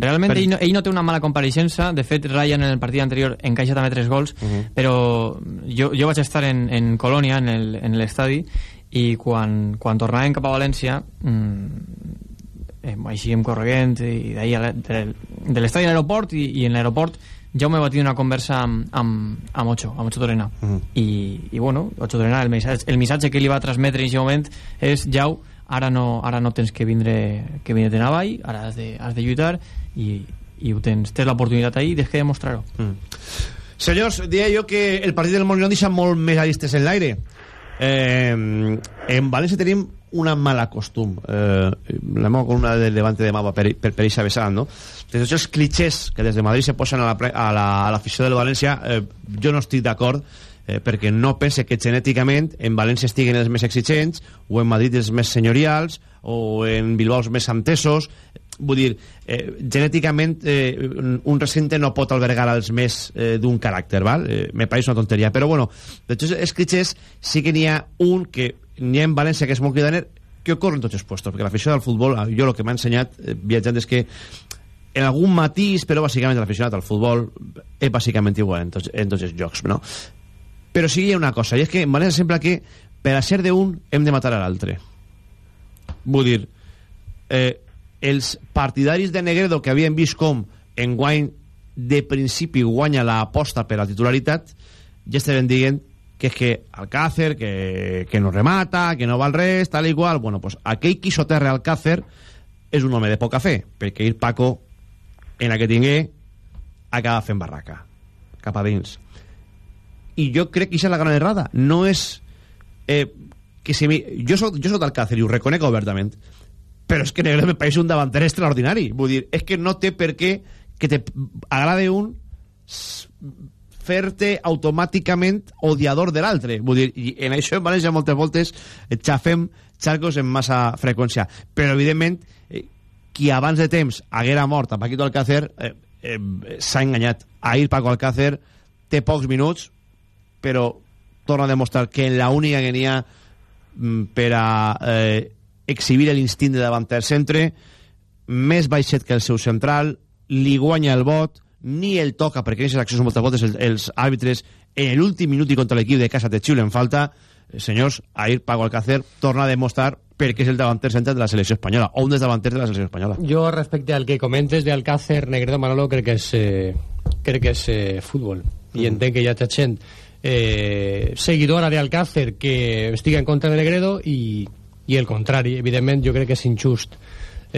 realment Per- ell, no, ell no té una mala compareixença de fet Ryan en el partit anterior encaixa també tres gols Uh -huh. però jo, jo vaig estar en, en Colònia en el- en l'estadi i quan, quan tornàvem cap a València mm, eh, així em correguent i de, de l'estadi a l'aeroport i, i en l'aeroport Jaume va tenir una conversa amb, amb, amb Ocho, amb Ocho Torena Mhm. i, i bueno, Ocho Torena el missatge, el missatge que li va transmetre en aquest moment és Jau, ara no, ara no tens que vindre que vindre a avall, ara has de, has de lluitar i, i ho tens, tens l'oportunitat ahí tens que demostrar-ho Senyors, deia jo que el partit del Molinón deixa molt més aristes en l'aire. Eh, en València tenim una mala costum. Eh, la meva columna del Levante de Mava per, per, per Ixa Besant, no? De tots clichés que des de Madrid se posen a la pre- a la- a l'afició la, del València, eh, jo no estic d'acord eh, perquè no pense que genèticament en València estiguen els més exigents o en Madrid els més senyorials o en Bilbao els més entesos vull dir, eh, genèticament eh, un recinte no pot albergar els més eh, d'un caràcter, val? Eh, me pareix una tonteria, però bueno de tots els clichés sí que n'hi ha un que n'hi ha en València que és molt cridaner que ocorre en tots els puestos, perquè l'afició del futbol jo el que m'ha ensenyat eh, viatjant és que en algun matís, però bàsicament l'aficionat al futbol és bàsicament igual en tots, en tots els jocs, no? Però sí hi ha una cosa, i és que en València sembla que per a ser d'un hem de matar a l'altre. Vull dir, eh, els partidaris de Negredo que havien vist com en guany de principi guanya l'aposta per a titularitat ja estaven dient que és que Alcácer, que, que no remata, que no val res, tal i qual. Bueno, pues aquell qui soterra Alcácer és un home de poca fe, perquè ir Paco, en la que tingué, acaba fent barraca, cap a dins. I jo crec que això és la gran errada. No és... Eh, que si mi... Jo soc, jo soc d'Alcácer i ho reconec obertament, però és que Negredo me pareix un davanter extraordinari. Vull dir, és que no té per què que te agrade un fer-te automàticament odiador de l'altre. Vull dir, i en això en València moltes voltes eh, xafem xarcos en massa freqüència. Però, evidentment, eh, qui abans de temps haguera mort a Paquito Alcácer eh, eh, s'ha enganyat. Ahir Paco Alcácer té pocs minuts, però torna a demostrar que la única que n'hi ha mm, per a eh, exhibir l'instint de davanter centre més baixet que el seu central li guanya el vot ni el toca perquè en aquestes accions moltes voltes els, els àrbitres en l'últim minut i contra l'equip de casa te xiulen falta Eh, senyors, ahir Paco Alcácer torna a demostrar per què és el davanter centre de la selecció espanyola o un dels davanters de la selecció espanyola Yo respecto al que comentes de Alcácer, Negredo, Manolo, crec que és, eh, crec que és eh, futbol. I entenc que hi ha gent eh, seguidora de Alcácer que estigui en contra de Negredo i, i el contrari. Evidentment, jo crec que és injust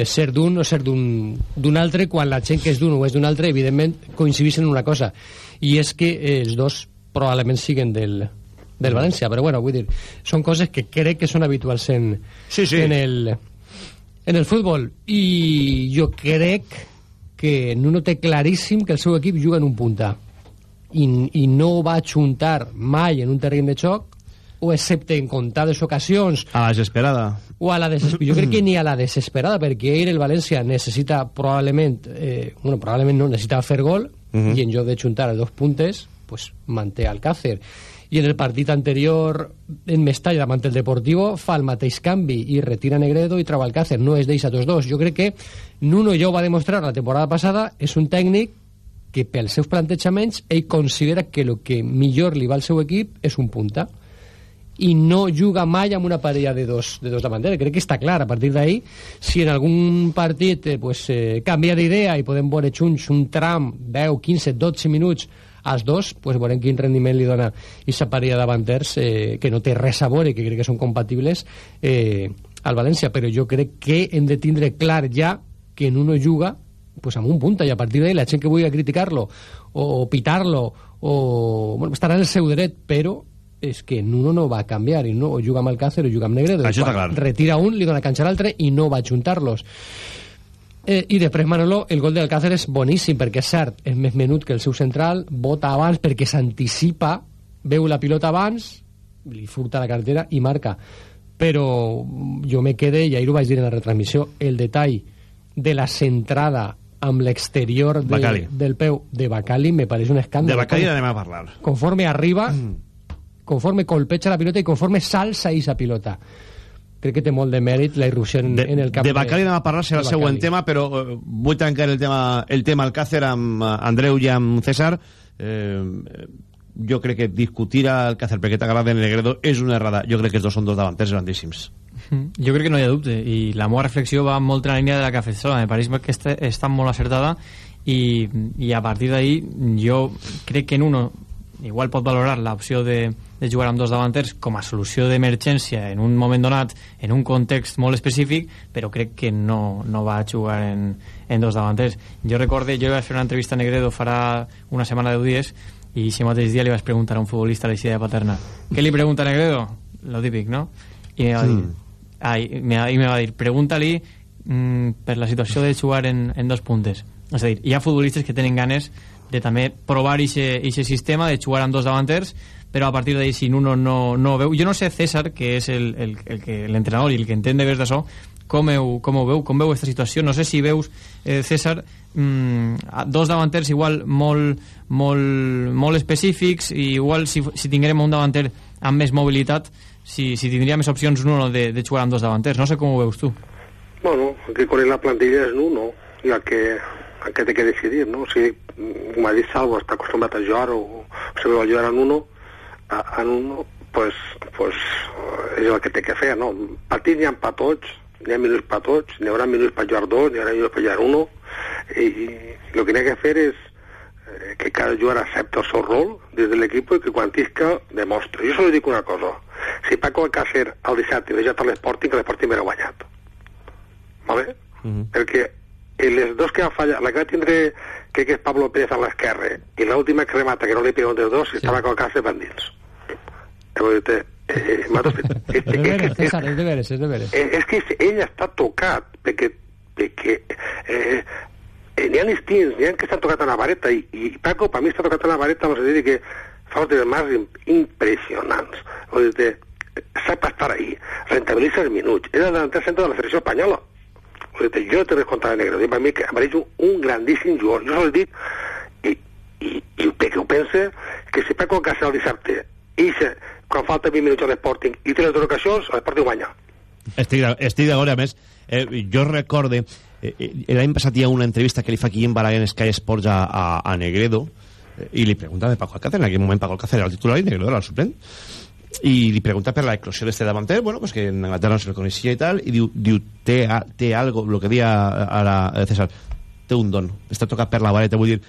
ser d'un o ser d'un altre quan la gent que és d'un o és d'un altre, evidentment, coincideixen en una cosa. I és que eh, els dos probablement siguen del, del València, però bueno, vull dir, són coses que crec que són habituals en, sí, sí. en el en el futbol i jo crec que Nuno té claríssim que el seu equip juga en un punta i, i no va juntar mai en un terreny de xoc o excepte en comptades ocasions a la desesperada o a la desesperada. Jo crec que ni a la desesperada, perquè ahir el València necessita probablement, eh, bueno, probablement no, necessita fer gol, Mhm. i en lloc de juntar els dos puntes, pues manté Alcácer. I en el partit anterior, en Mestalla, davant el Deportivo, fa el mateix canvi i retira Negredo i trau Alcácer. No es deixa tots dos. Jo crec que Nuno ja ho va demostrar la temporada passada, és un tècnic que pels seus plantejaments ell considera que el que millor li va al seu equip és un punta i no juga mai amb una parella de dos, de dos davanteres. Crec que està clar. A partir d'ahir, si en algun partit eh, pues, eh, canvia d'idea i podem veure junts un tram 10, 15, 12 minuts als dos, pues veurem quin rendiment li dona aquesta parella de davanters eh, que no té res a veure, que crec que són compatibles eh, al València, però jo crec que hem de tindre clar ja que en uno juga pues amb un punta i a partir d'ahir la gent que vulgui criticar-lo o, o pitar-lo o bueno, estarà en el seu dret però és que Nuno no va canviar i no o juga amb Alcácer o juga amb Negredo Això està Quan clar. retira un, li dona canxa a l'altre i no va juntar-los eh, i després Manolo, el gol d'Alcácer és boníssim perquè és cert, és més menut que el seu central vota abans perquè s'anticipa veu la pilota abans li furta la cartera i marca però jo me quedé, i ahir ho vaig dir en la retransmissió el detall de la centrada amb l'exterior de, Bacali. del peu de Bacali me pareix un escàndol. De Bacali anem a parlar. Conforme arriba, conforme colpeja la pilota i conforme s'alça esa pilota. Crec que té molt de mèrit la irrupció en, en el camp. de Bacali anem a parlar, serà el de següent tema, però eh, vull tancar el tema, el tema Alcácer amb eh, Andreu i amb César. Eh, jo crec que discutir a Alcácer perquè t'agrada el Negredo és una errada. Jo crec que els dos són dos davanters grandíssims. Jo crec que no hi ha dubte i la meva reflexió va molt en la línia de la cafezola me pareix que està, està molt acertada i, i a partir d'ahí jo crec que en uno igual pot valorar l'opció de, de jugar amb dos davanters com a solució d'emergència en un moment donat, en un context molt específic, però crec que no, no va jugar en, en dos davanters. Jo recorde, jo vaig fer una entrevista a Negredo farà una setmana de dies i ese mateix dia li vaig preguntar a un futbolista a l'Eixida de Paterna què li pregunta a Negredo? Lo típic, no? I me va dir, Mm. ai, me, i me va dir pregunta-li mm, per la situació de jugar en, en dos puntes és a dir, hi ha futbolistes que tenen ganes de també provar aquest sistema de jugar amb dos davanters però a partir d'ahí si uno no, no ho veu jo no sé César, que és l'entrenador i el que entén de veure d'això com, heu, com ho veu, com veu aquesta situació? No sé si veus, eh, César mm, dos davanters igual molt, molt, molt específics i igual si, si tinguérem un davanter amb més mobilitat si, si tindria més opcions uno de, de jugar amb dos davanters. No sé com ho veus tu. Bueno, el que con la plantilla és uno, i el que, que té que decidir, no? Si, com ha dit Salvo, està acostumat a jugar o, o se vol jugar en uno, a, en uno, pues, pues és el que té que fer, no? Partits n'hi ha per tots, n'hi ha minuts per tots, n'hi haurà minuts per jugar dos, n'hi haurà minuts per jugar uno, i, i el que n'hi ha que fer és eh, que cada jugador accepta el seu rol des de l'equip i que quan isca demostra. Jo solo dic una cosa, si Paco Alcácer el dissabte ha deixat a l'Sporting, que l'Sporting m'era guanyat. ¿vale? Perquè eh, les dos que va fallar, la que va tindre crec que és Pablo Pérez a l'esquerra i l'última que remata, que no li pega un dels dos, sí. estava con Alcácer per dins. Eh, eh, És de veres, César, és de veres, és de veres. eh, és que ell està tocat perquè, perquè eh, eh, n'hi ha instints, n'hi ha que estan tocat a la vareta i, i Paco per mi està tocat a la vareta en el sentit que fa uns im- impressionants vull dir, sap estar ahí rentabilitza els minuts, és el delanter centre de la selecció espanyola dir, jo te contra de negre, per mi que em pareix un, grandíssim jugador, jo sols dic i, i, i perquè ho pense que si Paco el dissabte i se, quan falta 20 minuts a l'Sporting i té les dues ocasions, l'Sporting guanya. Estic d'acord, a més, eh, jo recorde, eh, eh, l'any passat hi ha una entrevista que li fa Guillem Balaguer en Sky Sports a, a, a Negredo, eh, i li pregunta de Paco Alcácer, en aquell moment Paco Alcácer era el titular i Negredo era el suplent, i li pregunta per la eclosió d'este davanter, bueno, pues que en Anglaterra no se le coneixia i tal, i diu, diu té, a- té algo, lo que dia ara eh, César, té un don, està tocat per la vareta, vull dir,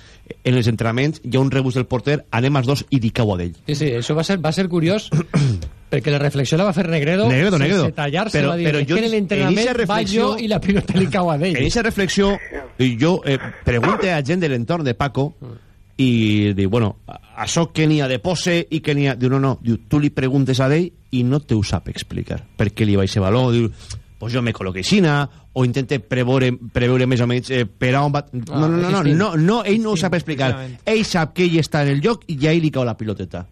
en els entrenaments hi ha un rebús del porter, anem els dos i dic-ho a d'ell. Sí, sí, això va ser, va ser curiós perquè la reflexió la va fer Negredo, Negredo, sense Negredo. tallar-se, Però- va dir, però "És jo que en en l'entrenament eixa va reflexió- jo i la pilota li cau a d'ell. En aquesta reflexió, jo eh, pregunte a gent de l'entorn de Paco i diu, bueno, a- això que n'hi ha de pose i que n'hi ha... Diu, no, no, diu, tu li preguntes a d'ell i no te ho sap explicar. Per què li ese valor? Diu, pues jo me col·loque aixina, o intente preveure, preveure més o menys eh, per on va... No, no, no, no, no, no, ell no ho sap explicar. Ell sap que ell està en el lloc i ja ell li cau la piloteta.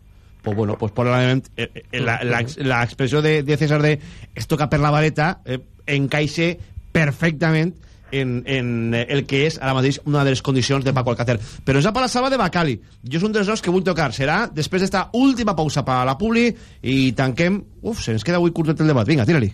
Pues bueno, pues probablement eh, eh, la, la, la expressió de, de César de es toca per la vareta eh, encaixe perfectament en, en eh, el que és ara mateix una de les condicions de Paco Alcácer. Però és a la salva de Bacali. Jo és un dels dos que vull tocar. Serà després d'esta última pausa per a la Publi i tanquem... Uf, se'ns queda avui curtet el debat. Vinga, tira-li.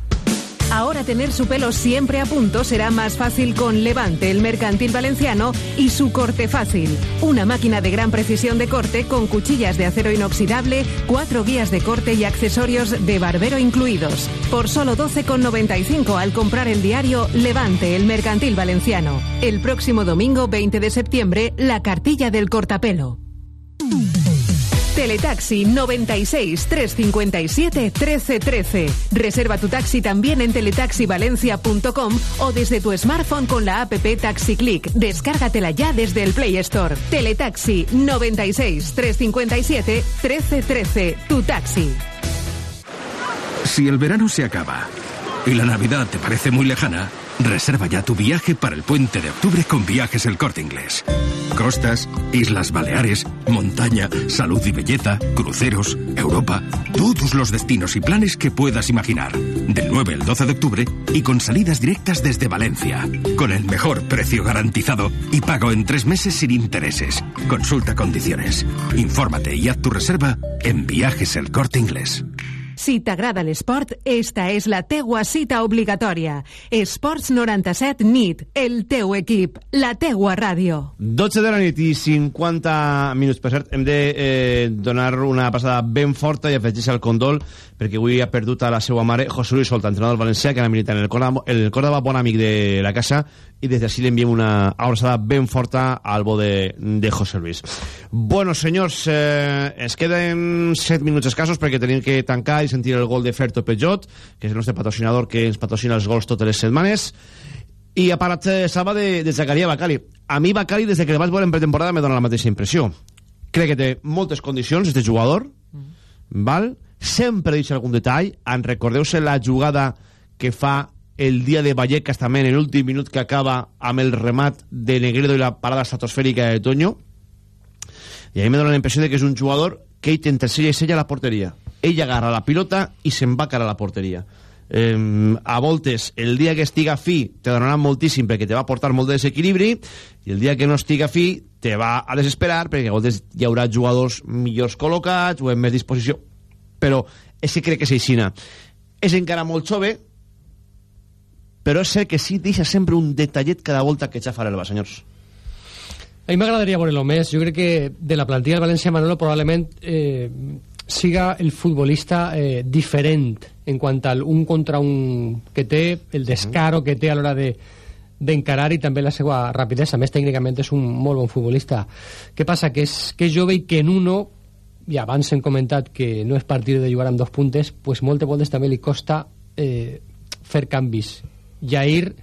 Ahora tener su pelo siempre a punto será más fácil con Levante, el mercantil valenciano, y su corte fácil. Una máquina de gran precisión de corte con cuchillas de acero inoxidable, cuatro guías de corte y accesorios de barbero incluidos. Por solo 12,95 al comprar el diario Levante, el mercantil valenciano. El próximo domingo 20 de septiembre, la cartilla del cortapelo. Teletaxi 96 357 1313. Reserva tu taxi también en teletaxivalencia.com o desde tu smartphone con la app Taxi Click. Descárgatela ya desde el Play Store. Teletaxi 96 357 1313. Tu taxi. Si el verano se acaba y la Navidad te parece muy lejana, reserva ya tu viaje para el puente de octubre con Viajes El Corte Inglés. Costas, Islas Baleares, montaña, salud y belleza, cruceros, Europa, todos los destinos y planes que puedas imaginar. Del 9 al 12 de octubre y con salidas directas desde Valencia. Con el mejor precio garantizado y pago en tres meses sin intereses. Consulta condiciones. Infórmate y haz tu reserva en Viajes El Corte Inglés. Si t'agrada l'esport, esta és la teua cita obligatòria. Esports 97 NIT, el teu equip, la teua ràdio. 12 de la nit i 50 minuts. Per cert, hem de eh, donar una passada ben forta i afegir-se al condol perquè avui ha perdut a la seva mare José Luis Solta, entrenador del Valencià, que era militant en el Córdoba, el Córdoba bon amic de la casa, i des d'ací li enviem una abraçada ben forta al bo de, de José Luis. Bueno, senyors, eh, ens queden 7 minuts escassos perquè tenim que tancar i sentir el gol de Ferto Pejot, que és el nostre patrocinador que ens patrocina els gols totes les setmanes, i ha parat eh, Salva de, de Zacaria Bacali. A mi Bacali, des de que el vaig veure en pretemporada, me dona la mateixa impressió. Crec que té moltes condicions, este jugador, val? sempre deixa algun detall. En recordeu-se la jugada que fa el dia de Vallecas també en l'últim minut que acaba amb el remat de Negredo i la parada estratosfèrica de Toño. I a mi me dona la impressió de que és un jugador que ell intenta ser i sella la porteria. Ell agarra la pilota i se'n va cara a la porteria. Eh, a voltes el dia que estiga fi te donarà moltíssim perquè te va portar molt de desequilibri i el dia que no estiga fi te va a desesperar perquè a voltes hi haurà jugadors millors col·locats o amb més disposició. Però és que crec que és aixina és encara molt jove però és cert que sí deixa sempre un detallet cada volta que xafa l'Elba, senyors A mi m'agradaria veure-lo més. Jo crec que de la plantilla del València Manolo probablement eh, siga el futbolista eh, diferent en quant al un contra un que té, el descaro que té a l'hora de d'encarar i també la seva rapidesa. A més, tècnicament és un molt bon futbolista. Què passa? Que és, que és jove i que en uno, i abans hem comentat que no és partir de jugar amb dos puntes, pues moltes voltes també li costa eh, fer canvis. Jair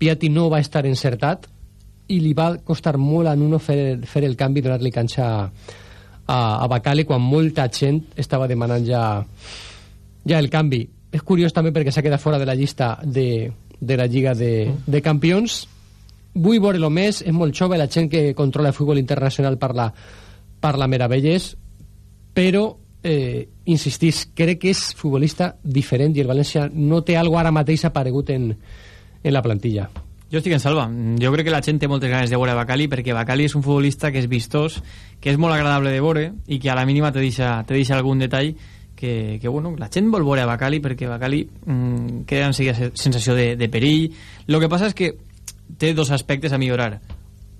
Piatti no va estar encertat i li va costar molt a Nuno fer, fer el canvi donar-li canxa a, a Bacali quan molta gent estava demanant ja, ja el canvi. És curiós també perquè s'ha quedat fora de la llista de, de la Lliga de, de Campions. Vull veure-lo més, és molt jove, la gent que controla el futbol internacional parla, parla meravelles, però eh, insistís, crec que és futbolista diferent i el València no té algo ara mateix aparegut en, en la plantilla. Jo estic en salva. Jo crec que la gent té moltes ganes de veure Bacali perquè Bacali és un futbolista que és vistós, que és molt agradable de veure i que a la mínima te deixa, te deixa algun detall que, que bueno, la gent vol veure Bacali perquè Bacali mm, crea enseguida sensació de, de perill. Lo que passa és que té dos aspectes a millorar.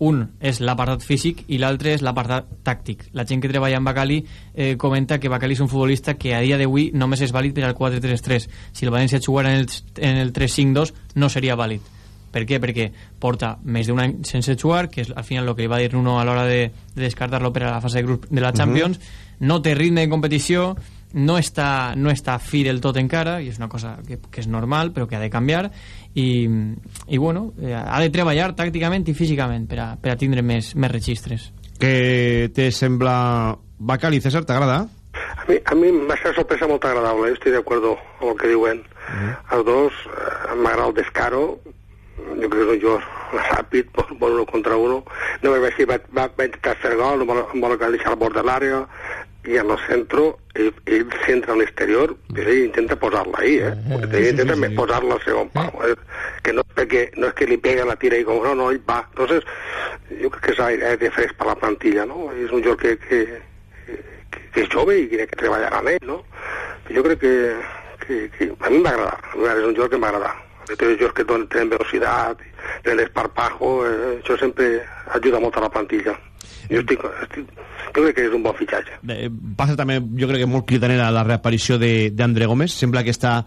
Un és l'apartat físic i l'altre és l'apartat tàctic. La gent que treballa amb Bacali eh, comenta que Bacali és un futbolista que a dia d'avui només és vàlid per al 4-3-3. Si el València jugara en el, en el 3-5-2 no seria vàlid per què? Perquè porta més d'un any sense jugar, que és al final el que li va dir Nuno a l'hora de, de descartar-lo per a la fase de grup de la Champions, uh -huh. no té ritme de competició, no està, no està fi del tot encara, i és una cosa que, que és normal, però que ha de canviar, i, i bueno, eh, ha de treballar tàcticament i físicament per a, per a tindre més, més registres. Què te sembla Bacali, César, t'agrada? A mi, a mi m'ha estat sorpresa molt agradable, jo estic d'acord amb el que diuen. Uh -huh. Els dos, eh, m'agrada el descaro, jo crec que jo ràpid, bon, bon uno contra uno. No va, va, va intentar fer gol, no vol, vol deixar al bord de l'àrea, i en el centre, ell, ell centra a l'exterior, però ell intenta posar-la ahí, eh? Ell intenta sí, sí, sí. posar-la al segon pau, eh? Que no, perquè, no és que li pega la tira i com, no, no, ell va. Entonces, jo crec que és aire fresc per la plantilla, no? És un joc que, que, que, que és jove i que, que treballarà amb ell, no? Jo crec que, que, que a mi m'agrada, és un joc que m'agrada. Tots els jocs que donen- tenen velocitat, tenen esparpajo, eh, això sempre ajuda molt a la plantilla. Jo, estic, estic, jo crec que és un bon fitxatge. Eh, passa també, jo crec que molt cridanera la reaparició de- d'André Gómez. Sembla que està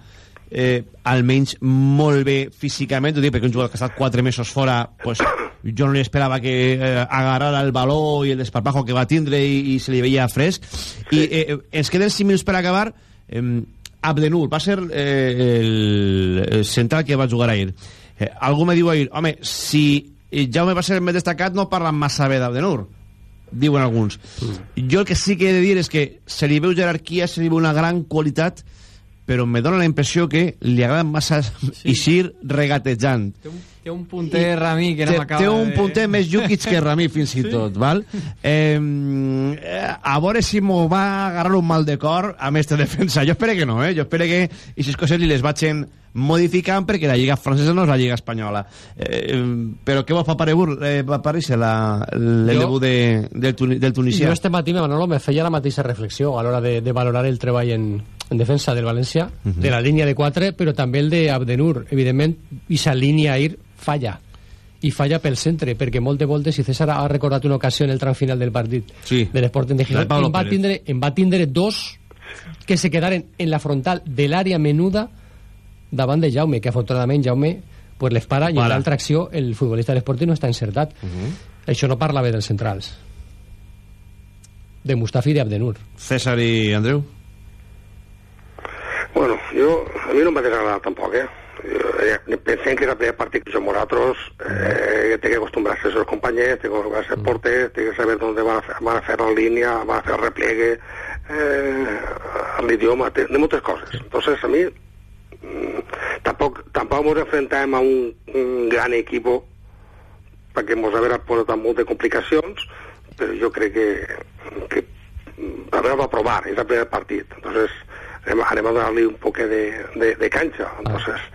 eh, almenys molt bé físicament, dic perquè un jugador que ha estat 4 mesos fora pues, jo no li esperava que eh, agarrara el baló i el desparpajo que va tindre i, i se li veia fresc. I eh, ens queden 5 minuts per acabar. Eh, Abdenur va ser eh, el, el central que va jugar ahir. Eh, algú me diu ahir home, si Jaume va ser el més destacat no parlen massa bé d'Abdenur diuen alguns. Jo el que sí que he de dir és que se li veu jerarquia, se li veu una gran qualitat, però me dóna la impressió que li agrada massa sí. eixir regatejant. Té un punter Ramí que no té, m'acaba té un de- punter més Jukic que Ramí fins i tot, val? Eh, a veure si m'ho va agarrar un mal de cor amb este defensa. Jo espero que no, eh? Jo espero que aquestes coses li les vagin modificant perquè la lliga francesa no és la lliga espanyola. Eh, però què fa parecer, eh, va aparèixer la- el Jo- debut de, del, tuni, del tunisià? Jo este matí, Manolo, me feia la mateixa reflexió a l'hora de, de valorar el treball en, en defensa del València, Mhm. de la línia de 4, però també el de Abdenur. Evidentment, aquesta línia ahir falla i falla pel centre, perquè moltes voltes, i César ha recordat una ocasió en el tram final del partit sí. de l'Sporting de Gijón, de em va, tindre, em va tindre dos que se quedaren en la frontal de l'àrea menuda davant de Jaume, que afortunadament Jaume pues, les para i en Para. l'altra acció el futbolista de l'Sporting no està encertat. Això no parla bé dels centrals. De Mustafi i d'Abdenur. César i Andreu? Bueno, jo, a mi no em va desagradar tampoc, eh? Jo, eh, pensem que és el primer partit que som nosaltres, eh, té que acostumbrar-se als seus companys, té que acostumbrar-se al porter, té que saber on van a fer, van a fer la línia, van a fer el replegue, eh, l'idioma, té, de moltes coses. Entonces, a mi, mm, tampoc, tampoc ens enfrontem a un, un gran equipo perquè ens haurà portat moltes complicacions, però jo crec que, que a veure va provar, és el primer partit. Entonces, anem, anem a donar-li un poc de, de, de canxa. Entonces,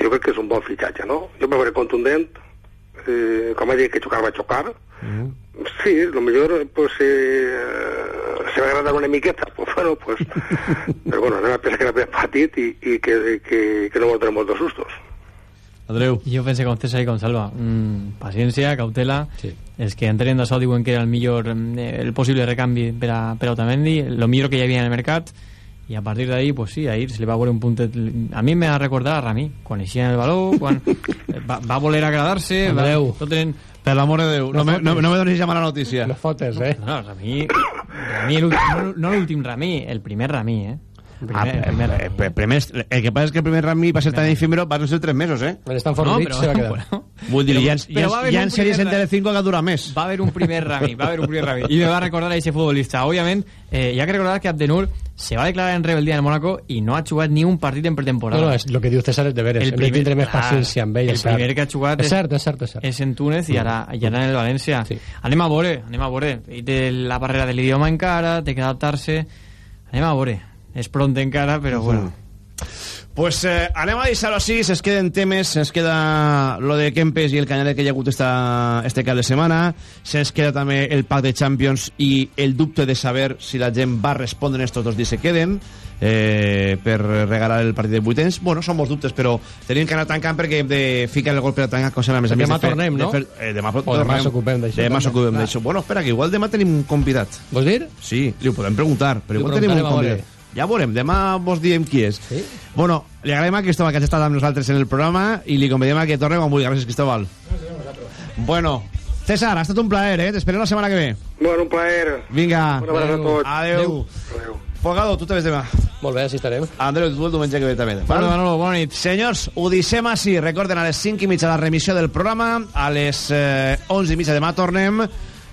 jo crec que és un bon fitxatge, no? Jo me veuré contundent, eh, com ha dit que xocar va xocar, sí, lo millor pues, eh, se va agradar una miqueta, pues bueno, pues, però bueno, anem a pensar que primer partit i, i que, que, que no donem molts sustos. Andreu. Jo penso com César i com Salva. Mm, paciència, cautela. Sí. Els que entren d'això diuen que era el millor, eh, el possible recanvi per a, per a Otamendi, el millor que hi havia en el mercat, i a partir d'ahí, pues sí, ahir se li va veure un puntet... A mi m'ha recordat a Rami, quan eixia el baló, quan va, va voler agradar-se... Va, Andreu. tot eren... Per l'amor de Déu, no, No me, no, no me donis ja mala notícia. No fotes, eh? No, Rami... Rami no l'últim Rami, el primer Rami, eh? El Ah, primer, eh, eh, eh, primer, el que passa és que el primer Rami va ser tan efímero, van ser tres mesos, eh? El Stanford No, però- se va quedar. bueno, va ha, haver hi ha un sèries en primer- Telecinco que dura més. Va haver un primer Rami, va haver un primer Rami. I me va recordar a ese futbolista. Òbviament, eh, que recordar que Abdenur se va declarar en rebeldia en Mónaco i no ha jugat ni un partit en pretemporada. No, no, és, el que diu César és de veres. El de primer- tindre més amb ell. el primer que ha jugat és és- cert, és cert, és cert. és en Túnez i ara, i ara en el València. Sí. Anem a veure, anem a veure. I té la barrera de l'idioma encara, té que adaptar-se. Anem a veure. És pront encara, però bueno. Pues eh, anem a deixar-ho així, se'ns queden temes, se'ns queda lo de Kempes i el Canyaret que hi ha hagut esta, este cap de setmana, se'ns queda també el pack de Champions i el dubte de saber si la gent va respondre en estos dos dies que queden eh, per regalar el partit de vuitens. Bueno, són molts dubtes, però tenim que anar tancant perquè hem de ficar el gol per a tancar com serà més a més Demà de tornem, de no? fer- eh, demà, O demà tornem. s'ocupem d'això Demà s'ocupem d'això. Bueno, espera, que igual demà tenim un convidat. Vols dir? Sí, li ho podem preguntar, però Li igual tenim un convidat. Ja veurem, demà vos diem qui és. Sí? Bueno, li agraïm a Cristóbal que hagi estat amb nosaltres en el programa i li convidem a que torni quan vulgui. Gràcies, Cristóbal. Bueno, César, ha estat un plaer, eh? T'esperem la setmana que ve. Bueno, un plaer. Vinga. Un abraç a tots. Adéu. Fogado, tu te ves demà. Molt bé, així estarem. Andreu, tu el diumenge que ve també. Vale, Manolo, bona nit. Senyors, ho deixem així. Recorden, a les 5 i mitja la remissió del programa. A les eh, 11 i mitja demà tornem.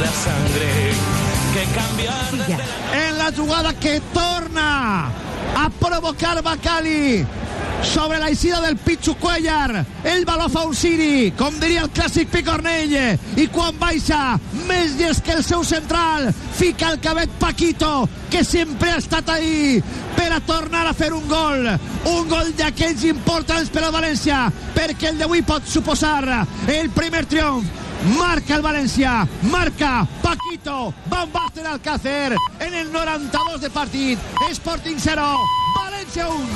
la sangre que cambiar. En la jugada que torna a provocar Bacali sobre la eixida del Pichu Cuellar. El baló fa un Siri com diria el clàssic Picornell i quan baixa. Més llest que el seu central fica el cabet Paquito que sempre ha estat ahí per a tornar a fer un gol. Un gol d'aquells importants per al València perquè el d'avui pot suposar el primer triomf Marca el València, marca Paquito, Van Basten Alcácer en el 92 de partit. Sporting 0, València 1.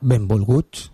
Benvolguts